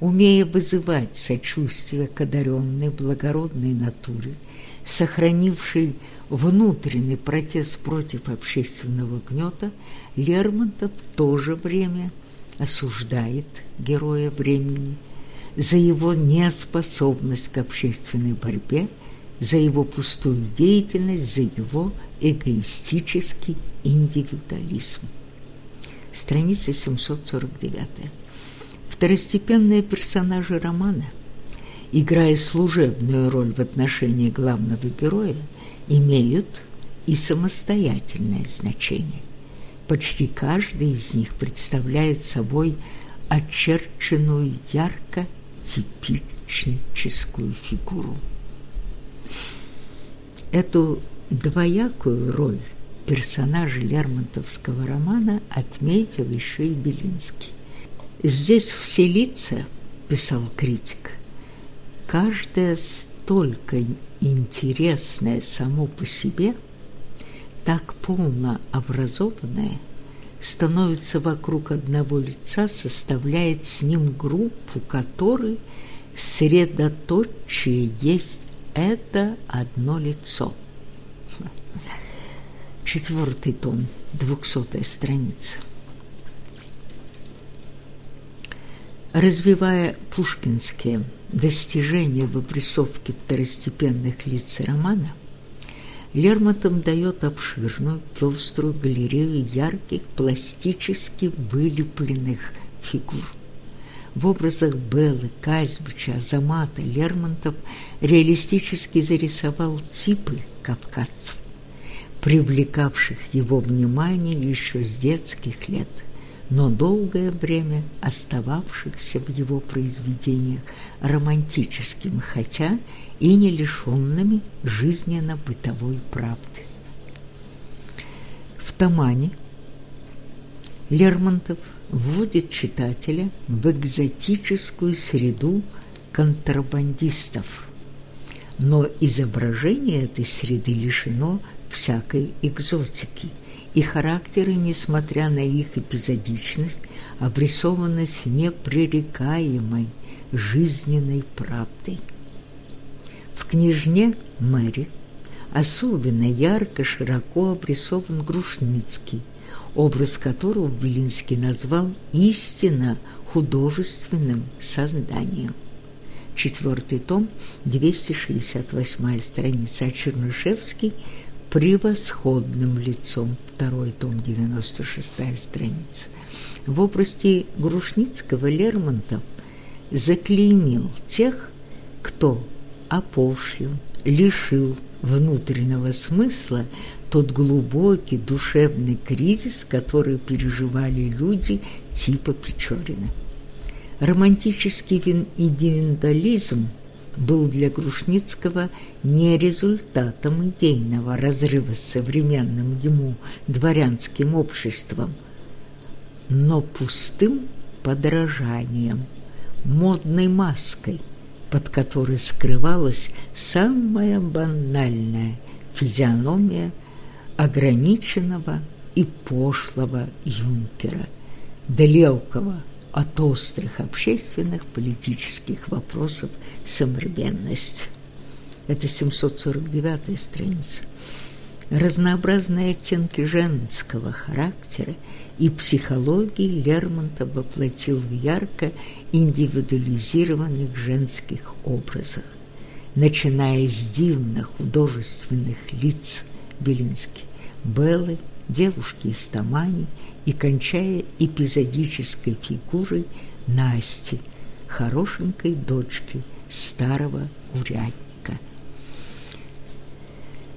Умея вызывать сочувствие к одаренной благородной натуре, сохранившей внутренний протест против общественного гнета, Лермонтов в то же время осуждает героя времени – за его неспособность к общественной борьбе за его пустую деятельность, за его эгоистический индивидуализм. Страница 749. Второстепенные персонажи романа, играя служебную роль в отношении главного героя, имеют и самостоятельное значение. Почти каждый из них представляет собой очерченную ярко типичническую фигуру. Эту двоякую роль персонажа Лермонтовского романа отметил еще и Белинский. «Здесь все лица, – писал критик, – каждое столько интересное само по себе, так полно образованное, становится вокруг одного лица, составляет с ним группу, которой средоточие есть это одно лицо. Четвертый том, двухсотая страница. Развивая пушкинские достижения в обрисовке второстепенных лиц романа, Лермонтов дает обширную, пеструю галерею ярких, пластически вылепленных фигур. В образах Беллы, Казбича, Азамата Лермонтов реалистически зарисовал типы кавказцев, привлекавших его внимание еще с детских лет, но долгое время остававшихся в его произведениях романтическими, хотя и не лишенными жизненно-бытовой правды. В Тамане Лермонтов – вводит читателя в экзотическую среду контрабандистов. Но изображение этой среды лишено всякой экзотики, и характеры, несмотря на их эпизодичность, обрисованы с непререкаемой жизненной правдой. В книжне Мэри особенно ярко, широко обрисован Грушницкий – образ которого Белинский назвал истинно художественным созданием. Четвертый том, 268 страница, Чернышевский превосходным лицом, второй том, 96 страница. В области Грушницкого Лермонтов заклеймил тех, кто опошлил, лишил внутреннего смысла тот глубокий душевный кризис, который переживали люди типа Печорина. Романтический индивидуализм был для Грушницкого не результатом идейного разрыва с современным ему дворянским обществом, но пустым подражанием, модной маской, под которой скрывалась самая банальная физиономия ограниченного и пошлого юнкера, далекого от острых общественных политических вопросов современности. Это 749 страница. Разнообразные оттенки женского характера и психологии Лермонтов воплотил в ярко индивидуализированных женских образах, начиная с дивных художественных лиц – Белинский, Беллы, девушки из Тамани и кончая эпизодической фигурой Насти, хорошенькой дочки старого урядника.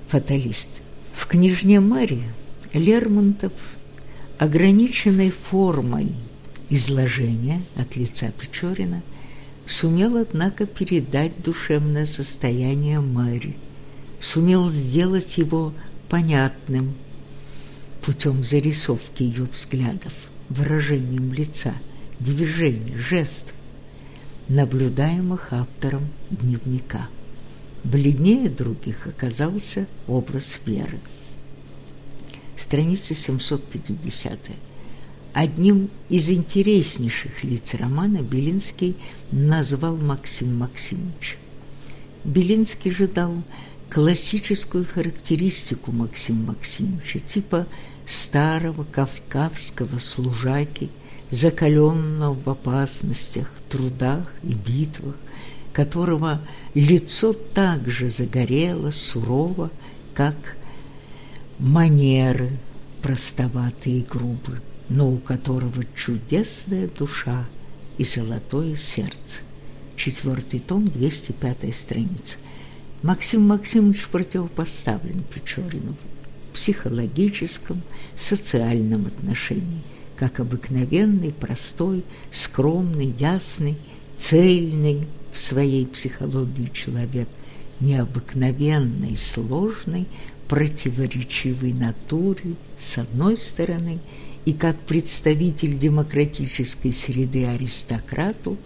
Фаталист. В княжне Марии Лермонтов ограниченной формой изложения от лица Печорина сумел, однако, передать душевное состояние Марии, сумел сделать его понятным путем зарисовки ее взглядов, выражением лица, движений, жестов, наблюдаемых автором дневника. Бледнее других оказался образ Веры. Страница 750. Одним из интереснейших лиц романа Белинский назвал Максим Максимович. Белинский же дал классическую характеристику Максима Максимовича, типа старого кавказского служаки, закаленного в опасностях, трудах и битвах, которого лицо так же загорело, сурово, как манеры простоватые и грубые, но у которого чудесная душа и золотое сердце. Четвертый том, 205 страница. Максим Максимович противопоставлен Печорину в психологическом, социальном отношении, как обыкновенный, простой, скромный, ясный, цельный в своей психологии человек, необыкновенной, сложной, противоречивой натуре с одной стороны и как представитель демократической среды аристократу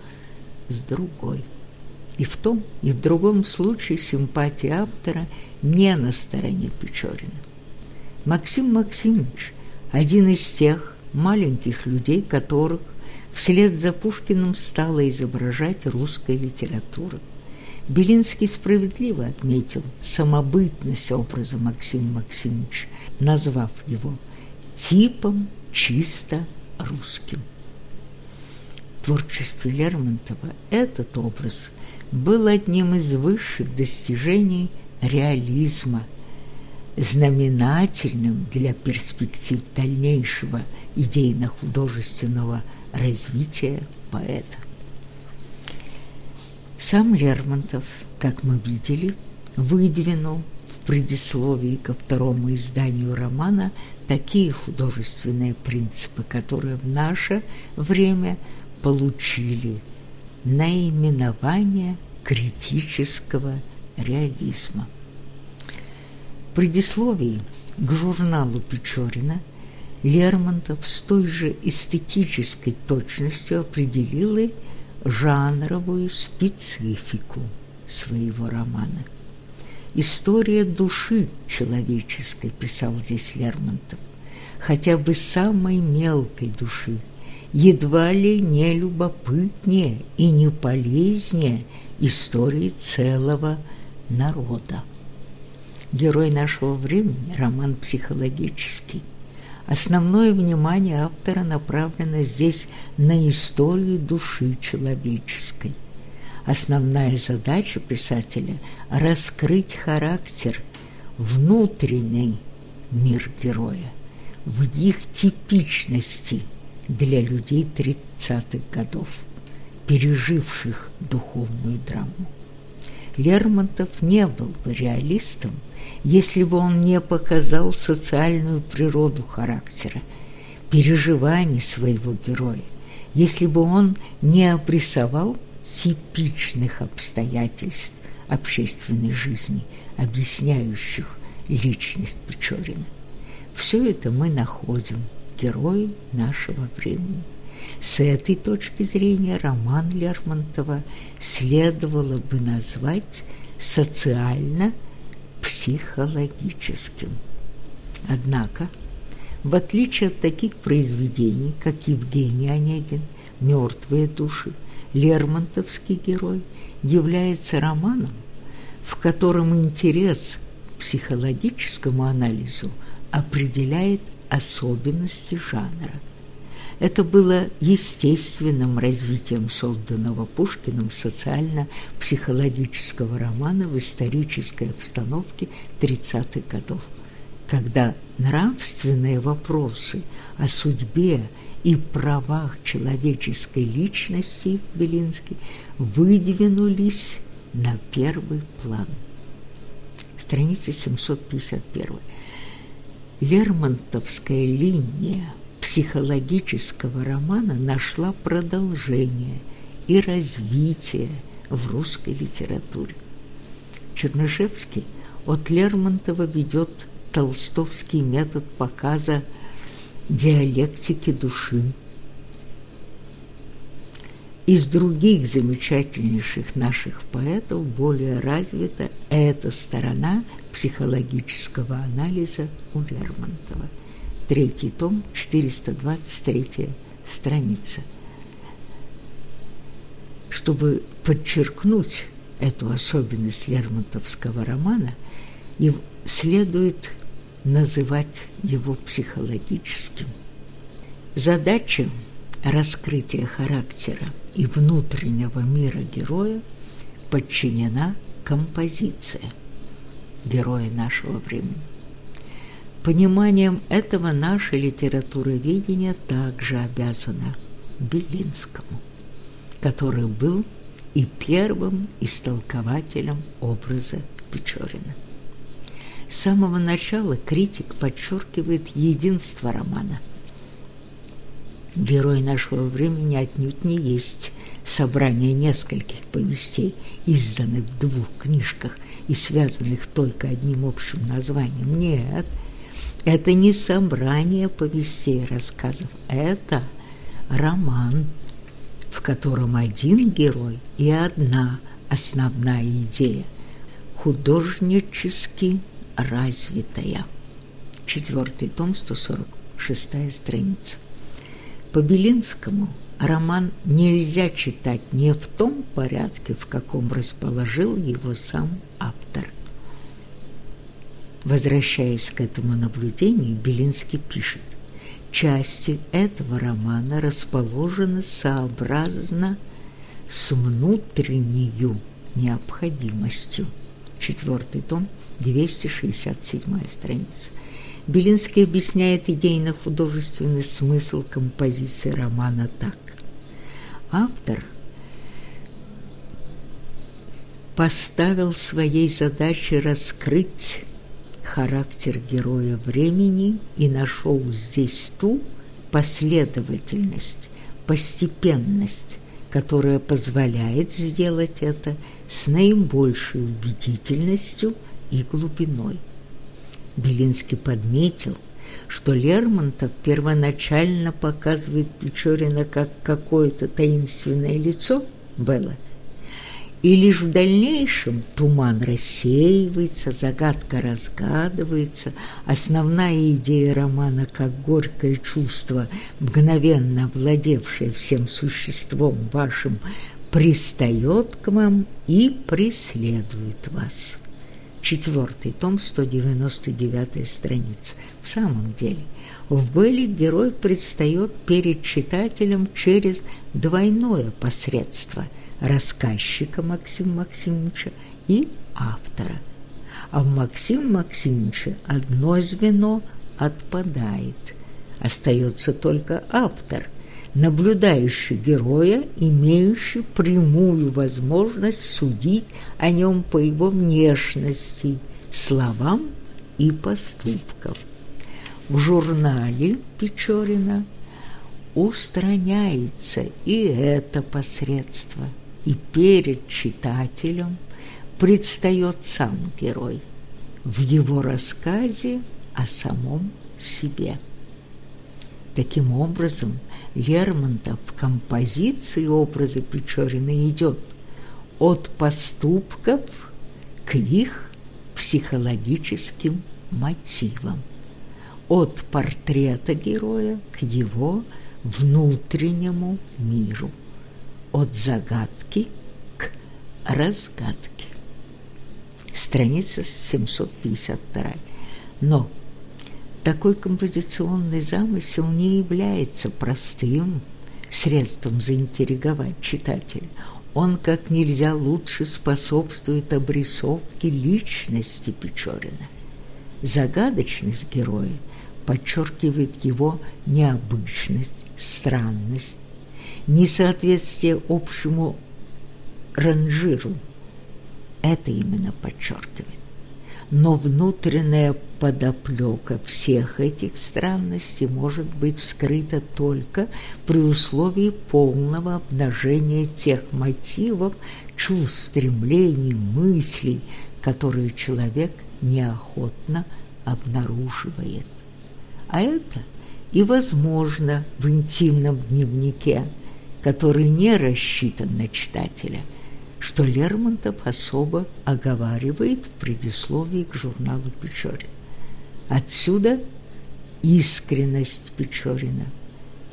с другой. И в том, и в другом случае симпатия автора не на стороне Печорина. Максим Максимович – один из тех маленьких людей, которых вслед за Пушкиным стала изображать русская литература. Белинский справедливо отметил самобытность образа Максима Максимовича, назвав его типом чисто русским. В творчестве Лермонтова этот образ был одним из высших достижений реализма, знаменательным для перспектив дальнейшего идейно-художественного развития поэта. Сам Лермонтов, как мы видели, выдвинул в предисловии ко второму изданию романа такие художественные принципы, которые в наше время получили наименование критического реализма. В предисловии к журналу Печорина Лермонтов с той же эстетической точностью определил и жанровую специфику своего романа. «История души человеческой», – писал здесь Лермонтов, «хотя бы самой мелкой души, едва ли не любопытнее и не полезнее истории целого народа. Герой нашего времени – роман психологический. Основное внимание автора направлено здесь на историю души человеческой. Основная задача писателя – раскрыть характер, внутренний мир героя, в их типичности – для людей 30-х годов, переживших духовную драму. Лермонтов не был бы реалистом, если бы он не показал социальную природу характера, переживаний своего героя, если бы он не обрисовал типичных обстоятельств общественной жизни, объясняющих личность Печорина. Все это мы находим герой нашего времени. С этой точки зрения роман Лермонтова следовало бы назвать социально-психологическим. Однако, в отличие от таких произведений, как Евгений Онегин, «Мертвые души», Лермонтовский герой является романом, в котором интерес к психологическому анализу определяет особенности жанра. Это было естественным развитием созданного Пушкиным социально-психологического романа в исторической обстановке 30-х годов, когда нравственные вопросы о судьбе и правах человеческой личности в Белинске выдвинулись на первый план. Страница 751. Лермонтовская линия психологического романа нашла продолжение и развитие в русской литературе. Чернышевский от Лермонтова ведет толстовский метод показа диалектики души. Из других замечательнейших наших поэтов более развита эта сторона психологического анализа у Лермонтова. Третий том, 423 страница. Чтобы подчеркнуть эту особенность лермонтовского романа, следует называть его психологическим. Задача раскрытия характера и внутреннего мира героя подчинена композиция героя нашего времени. Пониманием этого наше литературоведение также обязано Белинскому, который был и первым истолкователем образа Печорина. С самого начала критик подчеркивает единство романа. Герой нашего времени отнюдь не есть собрание нескольких повестей, изданных в двух книжках и связанных только одним общим названием. Нет, это не собрание повестей и рассказов, это роман, в котором один герой и одна основная идея – художнически развитая. Четвертый том, 146 страница. По Белинскому – роман нельзя читать не в том порядке, в каком расположил его сам автор. Возвращаясь к этому наблюдению, Белинский пишет, части этого романа расположены сообразно с внутренней необходимостью. Четвертый том, 267 страница. Белинский объясняет идейно-художественный смысл композиции романа так автор поставил своей задачей раскрыть характер героя времени и нашел здесь ту последовательность, постепенность, которая позволяет сделать это с наибольшей убедительностью и глубиной. Белинский подметил – что Лермонтов первоначально показывает Печорина как какое-то таинственное лицо было, и лишь в дальнейшем туман рассеивается, загадка разгадывается, основная идея романа, как горькое чувство, мгновенно владевшее всем существом вашим, пристает к вам и преследует вас. Четвертый том, 199 страница. В самом деле, в Белле герой предстает перед читателем через двойное посредство рассказчика Максима Максимовича и автора. А в Максиме Максимовиче одно звено отпадает. Остается только автор, наблюдающий героя, имеющий прямую возможность судить о нем по его внешности, словам и поступкам в журнале Печорина устраняется и это посредство, и перед читателем предстает сам герой в его рассказе о самом себе. Таким образом, Лермонтов в композиции образа Печорина идет от поступков к их психологическим мотивам от портрета героя к его внутреннему миру, от загадки к разгадке. Страница 752. Но такой композиционный замысел не является простым средством заинтриговать читателя. Он как нельзя лучше способствует обрисовке личности Печорина. Загадочность героя – подчеркивает его необычность, странность, несоответствие общему ранжиру. Это именно подчеркивает. Но внутренняя подоплека всех этих странностей может быть скрыта только при условии полного обнажения тех мотивов, чувств, стремлений, мыслей, которые человек неохотно обнаруживает. А это и возможно в интимном дневнике, который не рассчитан на читателя, что Лермонтов особо оговаривает в предисловии к журналу Печорин. Отсюда искренность Печорина,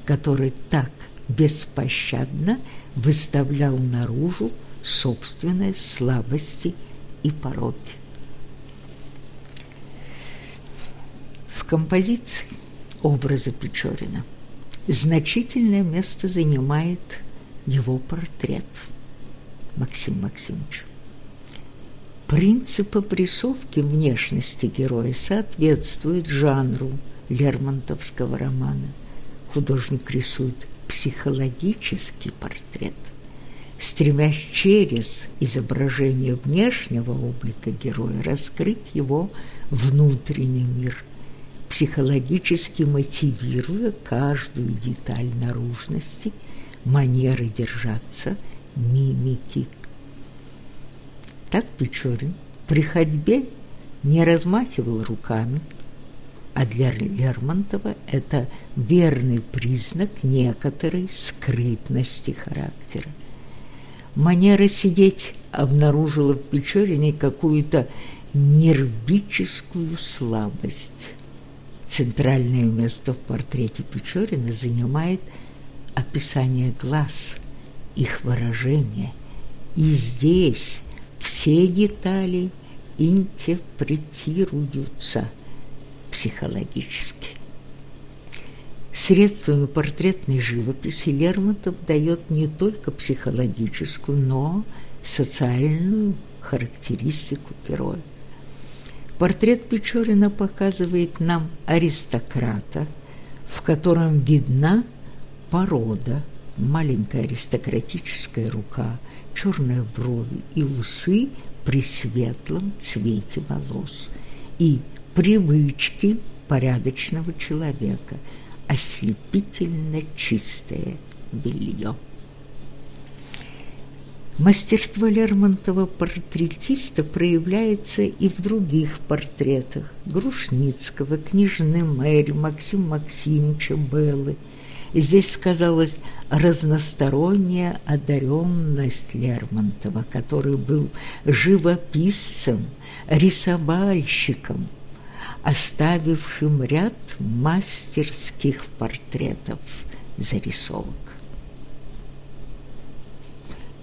который так беспощадно выставлял наружу собственные слабости и пороки. композиции образа Печорина значительное место занимает его портрет Максим Максимович. Принцип обрисовки внешности героя соответствует жанру Лермонтовского романа. Художник рисует психологический портрет, стремясь через изображение внешнего облика героя раскрыть его внутренний мир, психологически мотивируя каждую деталь наружности, манеры держаться, мимики. Так Печорин при ходьбе не размахивал руками, а для Лермонтова это верный признак некоторой скрытности характера. Манера сидеть обнаружила в Печорине какую-то нервическую слабость. Центральное место в портрете Печорина занимает описание глаз, их выражение. И здесь все детали интерпретируются психологически. Средствами портретной живописи Лермонтов дает не только психологическую, но социальную характеристику героя. Портрет Печорина показывает нам аристократа, в котором видна порода, маленькая аристократическая рука, черные брови и усы при светлом цвете волос и привычки порядочного человека, ослепительно чистое белье. Мастерство Лермонтова портретиста проявляется и в других портретах Грушницкого, княжны Мэри, Максима Максимовича Беллы. Здесь сказалась разносторонняя одаренность Лермонтова, который был живописцем, рисовальщиком, оставившим ряд мастерских портретов зарисовок.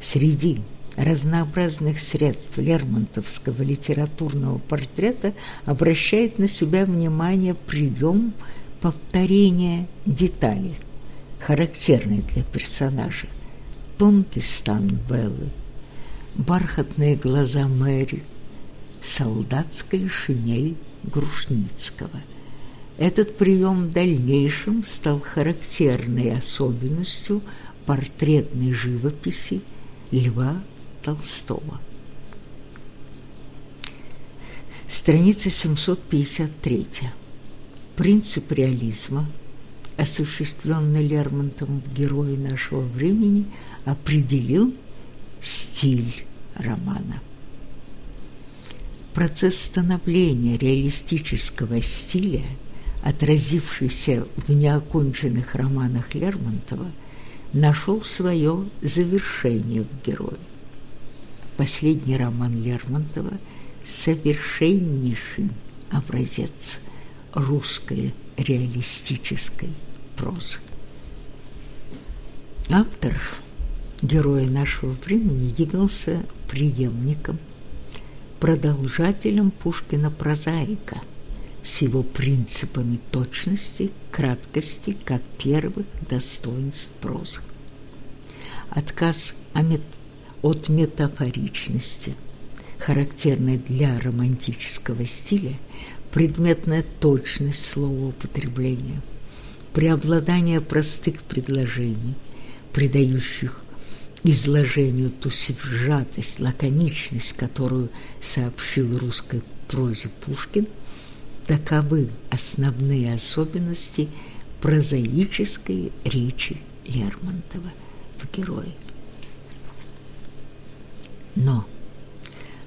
Среди разнообразных средств лермонтовского литературного портрета обращает на себя внимание прием повторения деталей, характерный для персонажа. Тонкий стан Беллы, бархатные глаза Мэри, солдатская шинель Грушницкого. Этот прием в дальнейшем стал характерной особенностью портретной живописи Льва Толстого. Страница 753. Принцип реализма, осуществленный Лермонтовым в герое нашего времени, определил стиль романа. Процесс становления реалистического стиля, отразившийся в неоконченных романах Лермонтова, нашел свое завершение в герое. Последний роман Лермонтова – совершеннейший образец русской реалистической прозы. Автор героя нашего времени явился преемником – продолжателем Пушкина-прозаика с его принципами точности, краткости, как первых достоинств прозы. Отказ от метафоричности, характерной для романтического стиля, предметная точность словоупотребления, преобладание простых предложений, придающих изложению ту сжатость, лаконичность, которую сообщил русской прозе Пушкин, таковы основные особенности прозаической речи Лермонтова в «Герое». Но,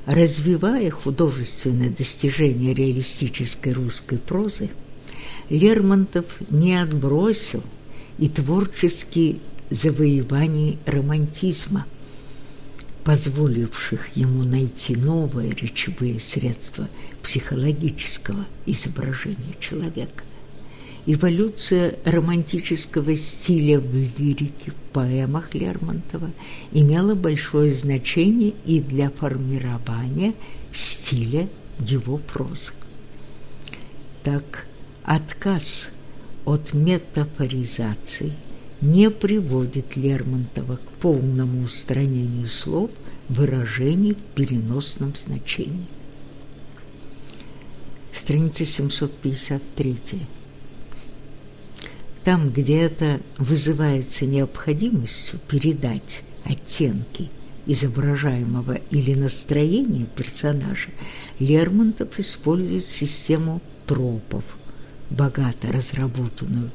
развивая художественное достижение реалистической русской прозы, Лермонтов не отбросил и творчески завоеваний романтизма, позволивших ему найти новые речевые средства психологического изображения человека. Эволюция романтического стиля в лирике, в поэмах Лермонтова имела большое значение и для формирования стиля его прозы. Так, отказ от метафоризации – не приводит Лермонтова к полному устранению слов выражений в переносном значении. Страница 753. Там, где это вызывается необходимостью передать оттенки изображаемого или настроения персонажа, Лермонтов использует систему тропов, богато разработанную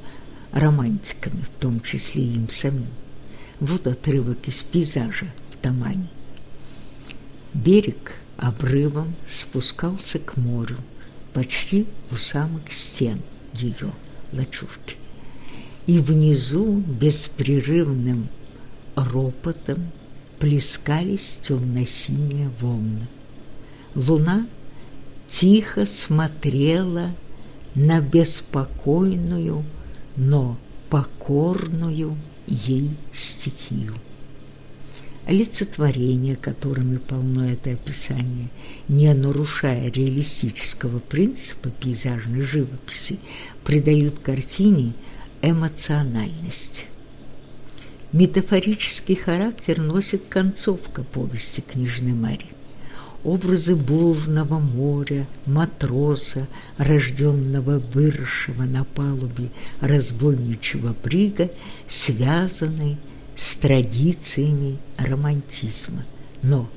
романтиками, в том числе и им самим. Вот отрывок из пейзажа в Тамане. Берег обрывом спускался к морю, почти у самых стен ее лачушки. И внизу беспрерывным ропотом плескались темно-синие волны. Луна тихо смотрела на беспокойную, но покорную ей стихию. Олицетворения, которыми полно это описание, не нарушая реалистического принципа пейзажной живописи, придают картине эмоциональность. Метафорический характер носит концовка повести княжны Марии образы бурного моря, матроса, рожденного, выросшего на палубе разбойничего брига, связаны с традициями романтизма. Но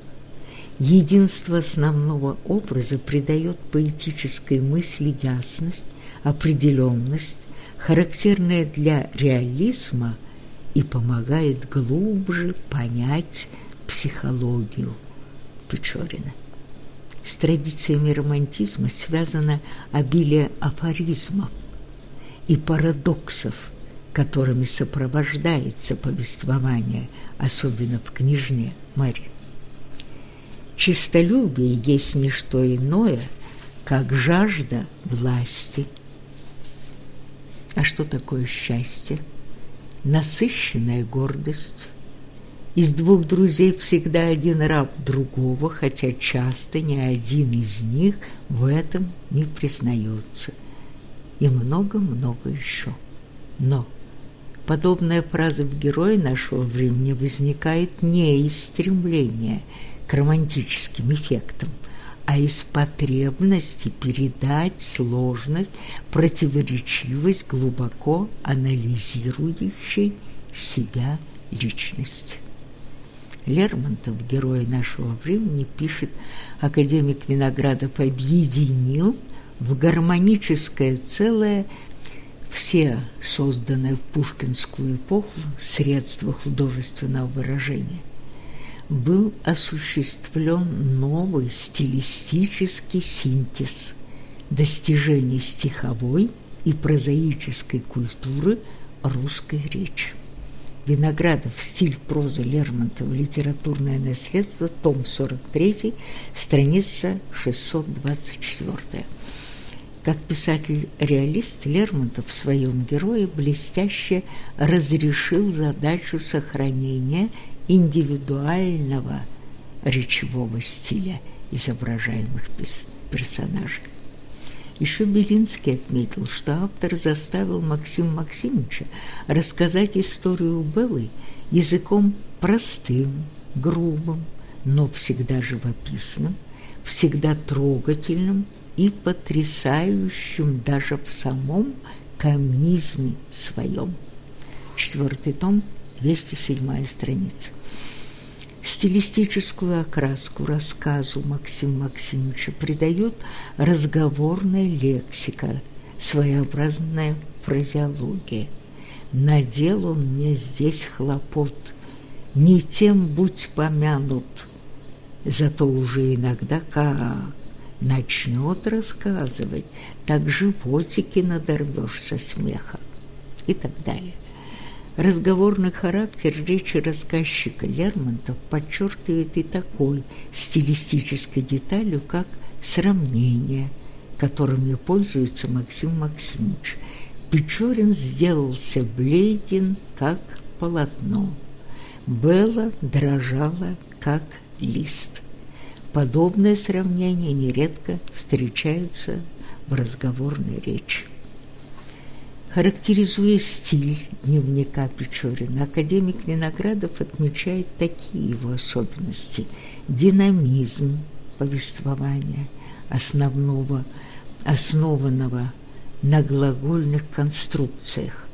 единство основного образа придает поэтической мысли ясность, определенность, характерная для реализма и помогает глубже понять психологию Печорина. С традициями романтизма связано обилие афоризмов и парадоксов, которыми сопровождается повествование, особенно в книжне Марии. Чистолюбие есть не что иное, как жажда власти. А что такое счастье? Насыщенная гордость, из двух друзей всегда один раб другого, хотя часто ни один из них в этом не признается. И много-много еще. Но подобная фраза в герое нашего времени возникает не из стремления к романтическим эффектам, а из потребности передать сложность, противоречивость глубоко анализирующей себя личности. Лермонтов, герой нашего времени, пишет, академик Виноградов объединил в гармоническое целое все созданные в пушкинскую эпоху средства художественного выражения. Был осуществлен новый стилистический синтез достижений стиховой и прозаической культуры русской речи. Виноградов. Стиль прозы Лермонтова. Литературное наследство. Том 43. Страница 624. Как писатель-реалист Лермонтов в своем герое блестяще разрешил задачу сохранения индивидуального речевого стиля изображаемых персонажей. Еще Белинский отметил, что автор заставил Максима Максимовича рассказать историю Беллы языком простым, грубым, но всегда живописным, всегда трогательным и потрясающим даже в самом комизме своем. Четвертый том, 207 страница. Стилистическую окраску рассказу Максима Максимовича придает разговорная лексика, своеобразная фразеология. Надел он мне здесь хлопот, не тем будь помянут, зато уже иногда как начнет рассказывать, так животики надорвешься смеха и так далее. Разговорный характер речи рассказчика Лермонтов подчеркивает и такой стилистической деталью, как сравнение, которыми пользуется Максим Максимович. Печорин сделался бледен, как полотно. Белла дрожала, как лист. Подобное сравнение нередко встречается в разговорной речи. Характеризуя стиль дневника Печорина, академик Виноградов отмечает такие его особенности. Динамизм повествования, основного, основанного на глагольных конструкциях,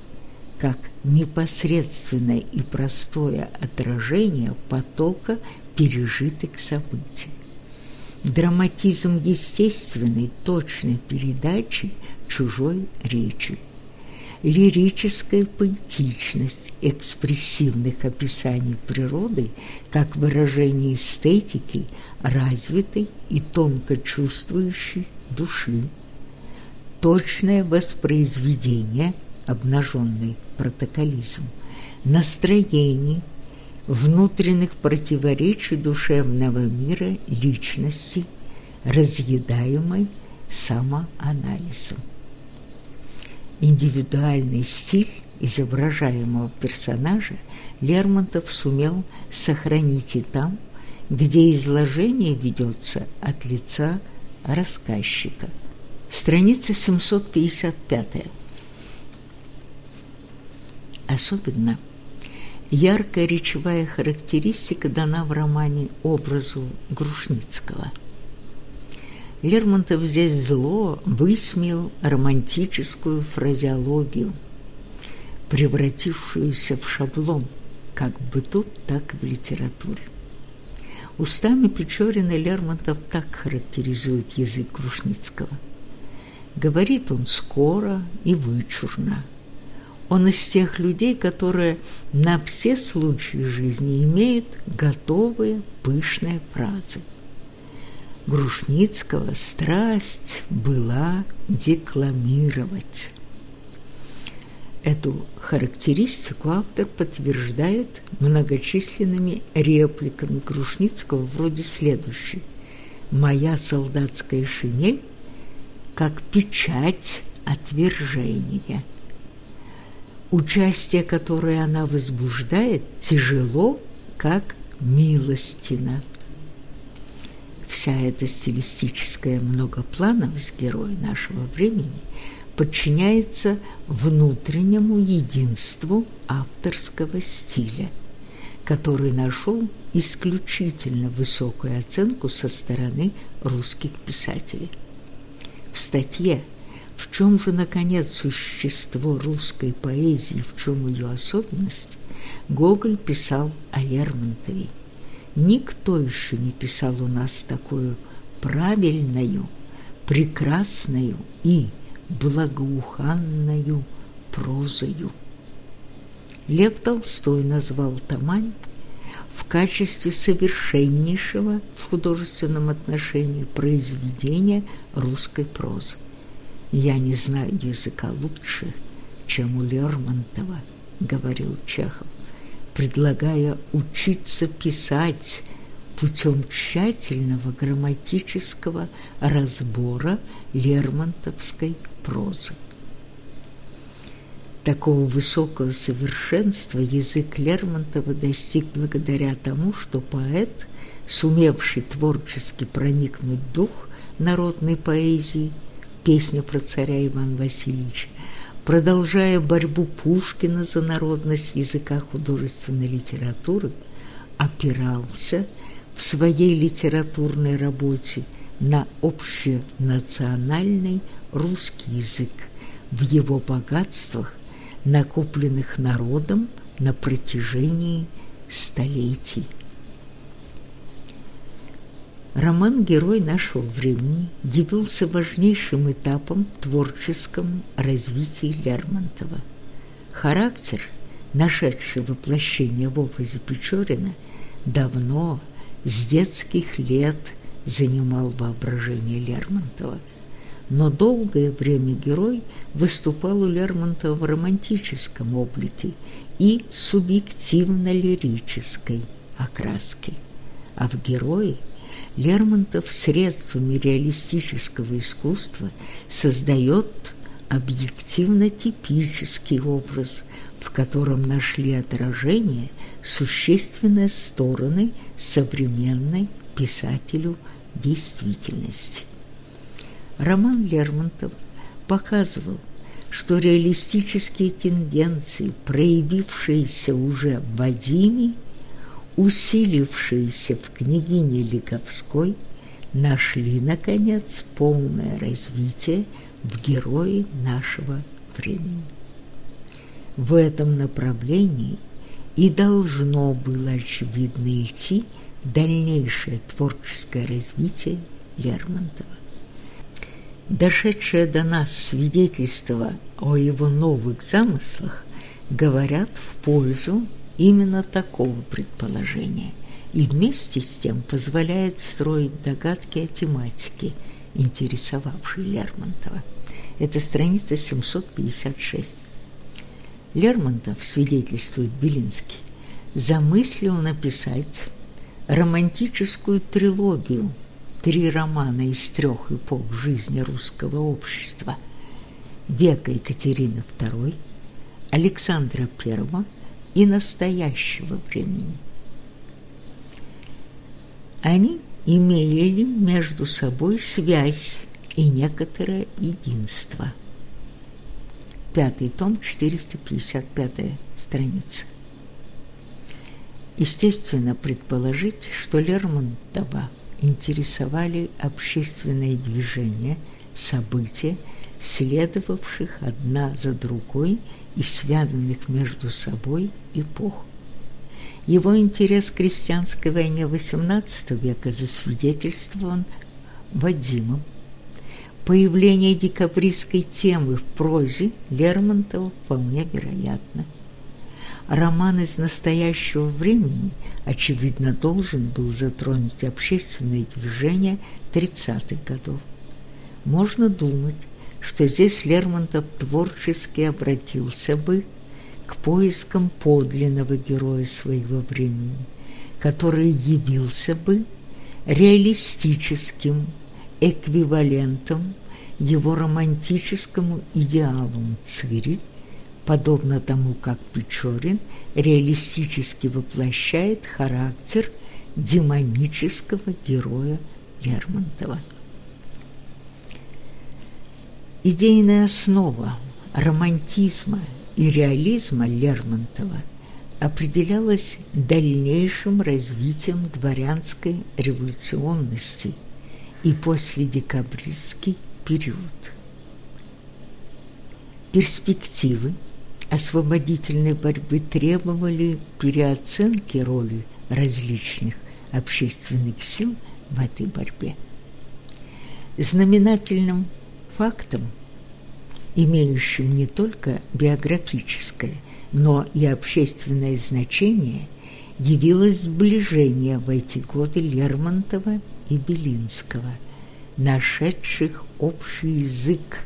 как непосредственное и простое отражение потока пережитых событий. Драматизм естественной, точной передачи чужой речи лирическая поэтичность экспрессивных описаний природы как выражение эстетики развитой и тонко чувствующей души, точное воспроизведение, обнаженный протоколизм, настроений, внутренних противоречий душевного мира личности, разъедаемой самоанализом индивидуальный стиль изображаемого персонажа Лермонтов сумел сохранить и там, где изложение ведется от лица рассказчика. Страница 755. Особенно яркая речевая характеристика дана в романе образу Грушницкого – Лермонтов здесь зло высмеял романтическую фразеологию, превратившуюся в шаблон как в быту, так и в литературе. Устами Печорина Лермонтов так характеризует язык Грушницкого. Говорит он скоро и вычурно. Он из тех людей, которые на все случаи жизни имеют готовые пышные фразы. Грушницкого страсть была декламировать. Эту характеристику автор подтверждает многочисленными репликами Грушницкого вроде следующей. «Моя солдатская шинель как печать отвержения». Участие, которое она возбуждает, тяжело, как милостина вся эта стилистическая многоплановость героя нашего времени подчиняется внутреннему единству авторского стиля, который нашел исключительно высокую оценку со стороны русских писателей. В статье «В чем же, наконец, существо русской поэзии, в чем ее особенность?» Гоголь писал о Лермонтове – Никто еще не писал у нас такую правильную, прекрасную и благоуханную прозою. Лев Толстой назвал Тамань в качестве совершеннейшего в художественном отношении произведения русской прозы. «Я не знаю языка лучше, чем у Лермонтова», — говорил Чехов предлагая учиться писать путем тщательного грамматического разбора лермонтовской прозы. Такого высокого совершенства язык Лермонтова достиг благодаря тому, что поэт, сумевший творчески проникнуть дух народной поэзии, песня про царя Ивана Васильевича, продолжая борьбу Пушкина за народность языка художественной литературы, опирался в своей литературной работе на общенациональный русский язык в его богатствах, накопленных народом на протяжении столетий. Роман «Герой нашего времени» явился важнейшим этапом в творческом развитии Лермонтова. Характер, нашедший воплощение в образе Печорина, давно, с детских лет, занимал воображение Лермонтова. Но долгое время герой выступал у Лермонтова в романтическом облике и субъективно-лирической окраске, а в герое – Лермонтов средствами реалистического искусства создает объективно-типический образ, в котором нашли отражение существенные стороны современной писателю действительности. Роман Лермонтов показывал, что реалистические тенденции, проявившиеся уже в Вадиме, усилившиеся в княгине Лиговской, нашли, наконец, полное развитие в герое нашего времени. В этом направлении и должно было очевидно идти дальнейшее творческое развитие Лермонтова. Дошедшее до нас свидетельство о его новых замыслах говорят в пользу именно такого предположения и вместе с тем позволяет строить догадки о тематике, интересовавшей Лермонтова. Это страница 756. Лермонтов, свидетельствует Белинский, замыслил написать романтическую трилогию, три романа из трех эпох жизни русского общества века Екатерины II, Александра I и настоящего времени. Они имели между собой связь и некоторое единство. Пятый том, 455 страница. Естественно предположить, что Лермонтова интересовали общественные движения, события, следовавших одна за другой и связанных между собой эпох. Его интерес к крестьянской войне XVIII века засвидетельствован Вадимом. Появление декабристской темы в прозе Лермонтова вполне вероятно – Роман из настоящего времени, очевидно, должен был затронуть общественное движение 30-х годов. Можно думать, что здесь Лермонтов творчески обратился бы к поискам подлинного героя своего времени, который явился бы реалистическим эквивалентом его романтическому идеалу Цири, подобно тому, как Печорин реалистически воплощает характер демонического героя Лермонтова. Идейная основа романтизма и реализма Лермонтова определялась дальнейшим развитием дворянской революционности и последекабристский период. Перспективы освободительной борьбы требовали переоценки роли различных общественных сил в этой борьбе. Знаменательным фактом, имеющим не только биографическое, но и общественное значение, явилось сближение в эти годы Лермонтова и Белинского, нашедших общий язык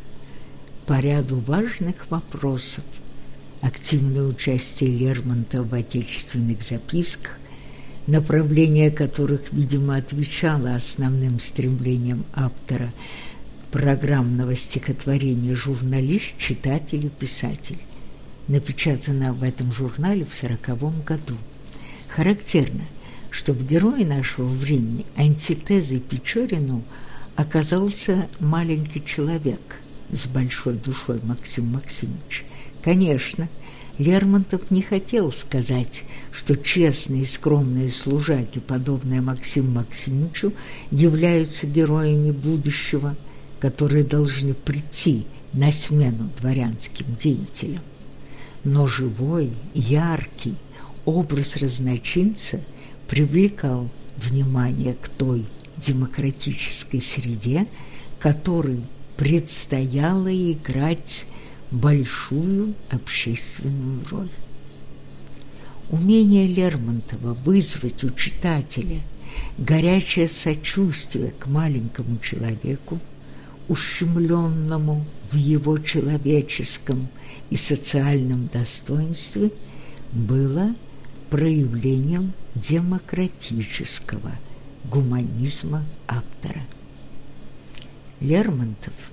по ряду важных вопросов – активное участие Лермонтова в отечественных записках, направление которых, видимо, отвечало основным стремлениям автора программного стихотворения «Журналист, читатель и писатель», напечатано в этом журнале в сороковом году. Характерно, что в герое нашего времени антитезой Печорину оказался маленький человек с большой душой Максим Максимович – Конечно, Лермонтов не хотел сказать, что честные и скромные служаки, подобные Максиму Максимовичу, являются героями будущего, которые должны прийти на смену дворянским деятелям. Но живой, яркий образ разночинца привлекал внимание к той демократической среде, которой предстояло играть большую общественную роль. Умение Лермонтова вызвать у читателя горячее сочувствие к маленькому человеку, ущемленному в его человеческом и социальном достоинстве, было проявлением демократического гуманизма автора. Лермонтов –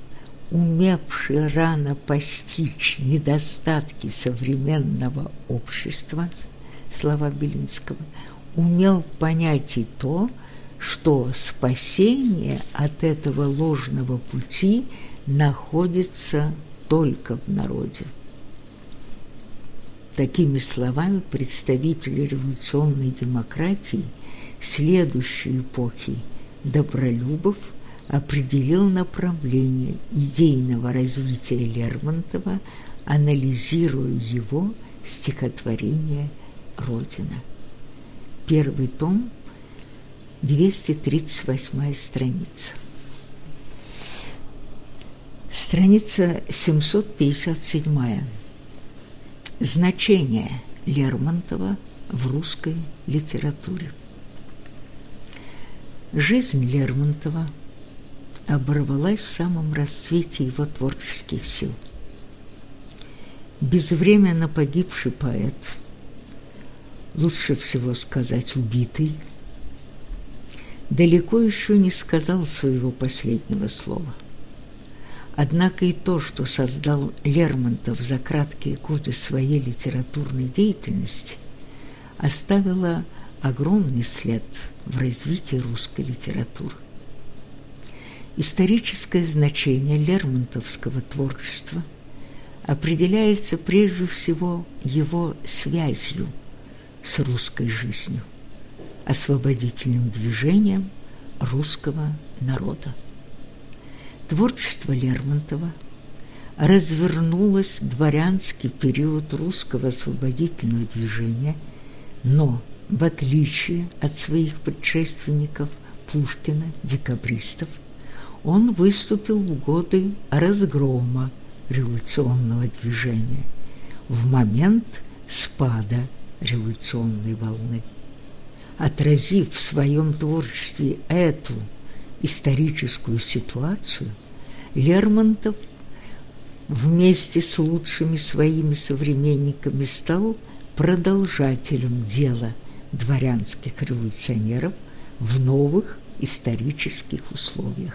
умевший рано постичь недостатки современного общества, слова Белинского, умел понять и то, что спасение от этого ложного пути находится только в народе. Такими словами представители революционной демократии следующей эпохи Добролюбов определил направление идейного развития Лермонтова, анализируя его стихотворение «Родина». Первый том, 238 страница. Страница 757. Значение Лермонтова в русской литературе. Жизнь Лермонтова оборвалась в самом расцвете его творческих сил. Безвременно погибший поэт, лучше всего сказать убитый, далеко еще не сказал своего последнего слова. Однако и то, что создал Лермонтов за краткие годы своей литературной деятельности, оставило огромный след в развитии русской литературы. Историческое значение лермонтовского творчества определяется прежде всего его связью с русской жизнью, освободительным движением русского народа. Творчество Лермонтова развернулось дворянский период русского освободительного движения, но, в отличие от своих предшественников Пушкина, декабристов, он выступил в годы разгрома революционного движения, в момент спада революционной волны. Отразив в своем творчестве эту историческую ситуацию, Лермонтов вместе с лучшими своими современниками стал продолжателем дела дворянских революционеров в новых исторических условиях.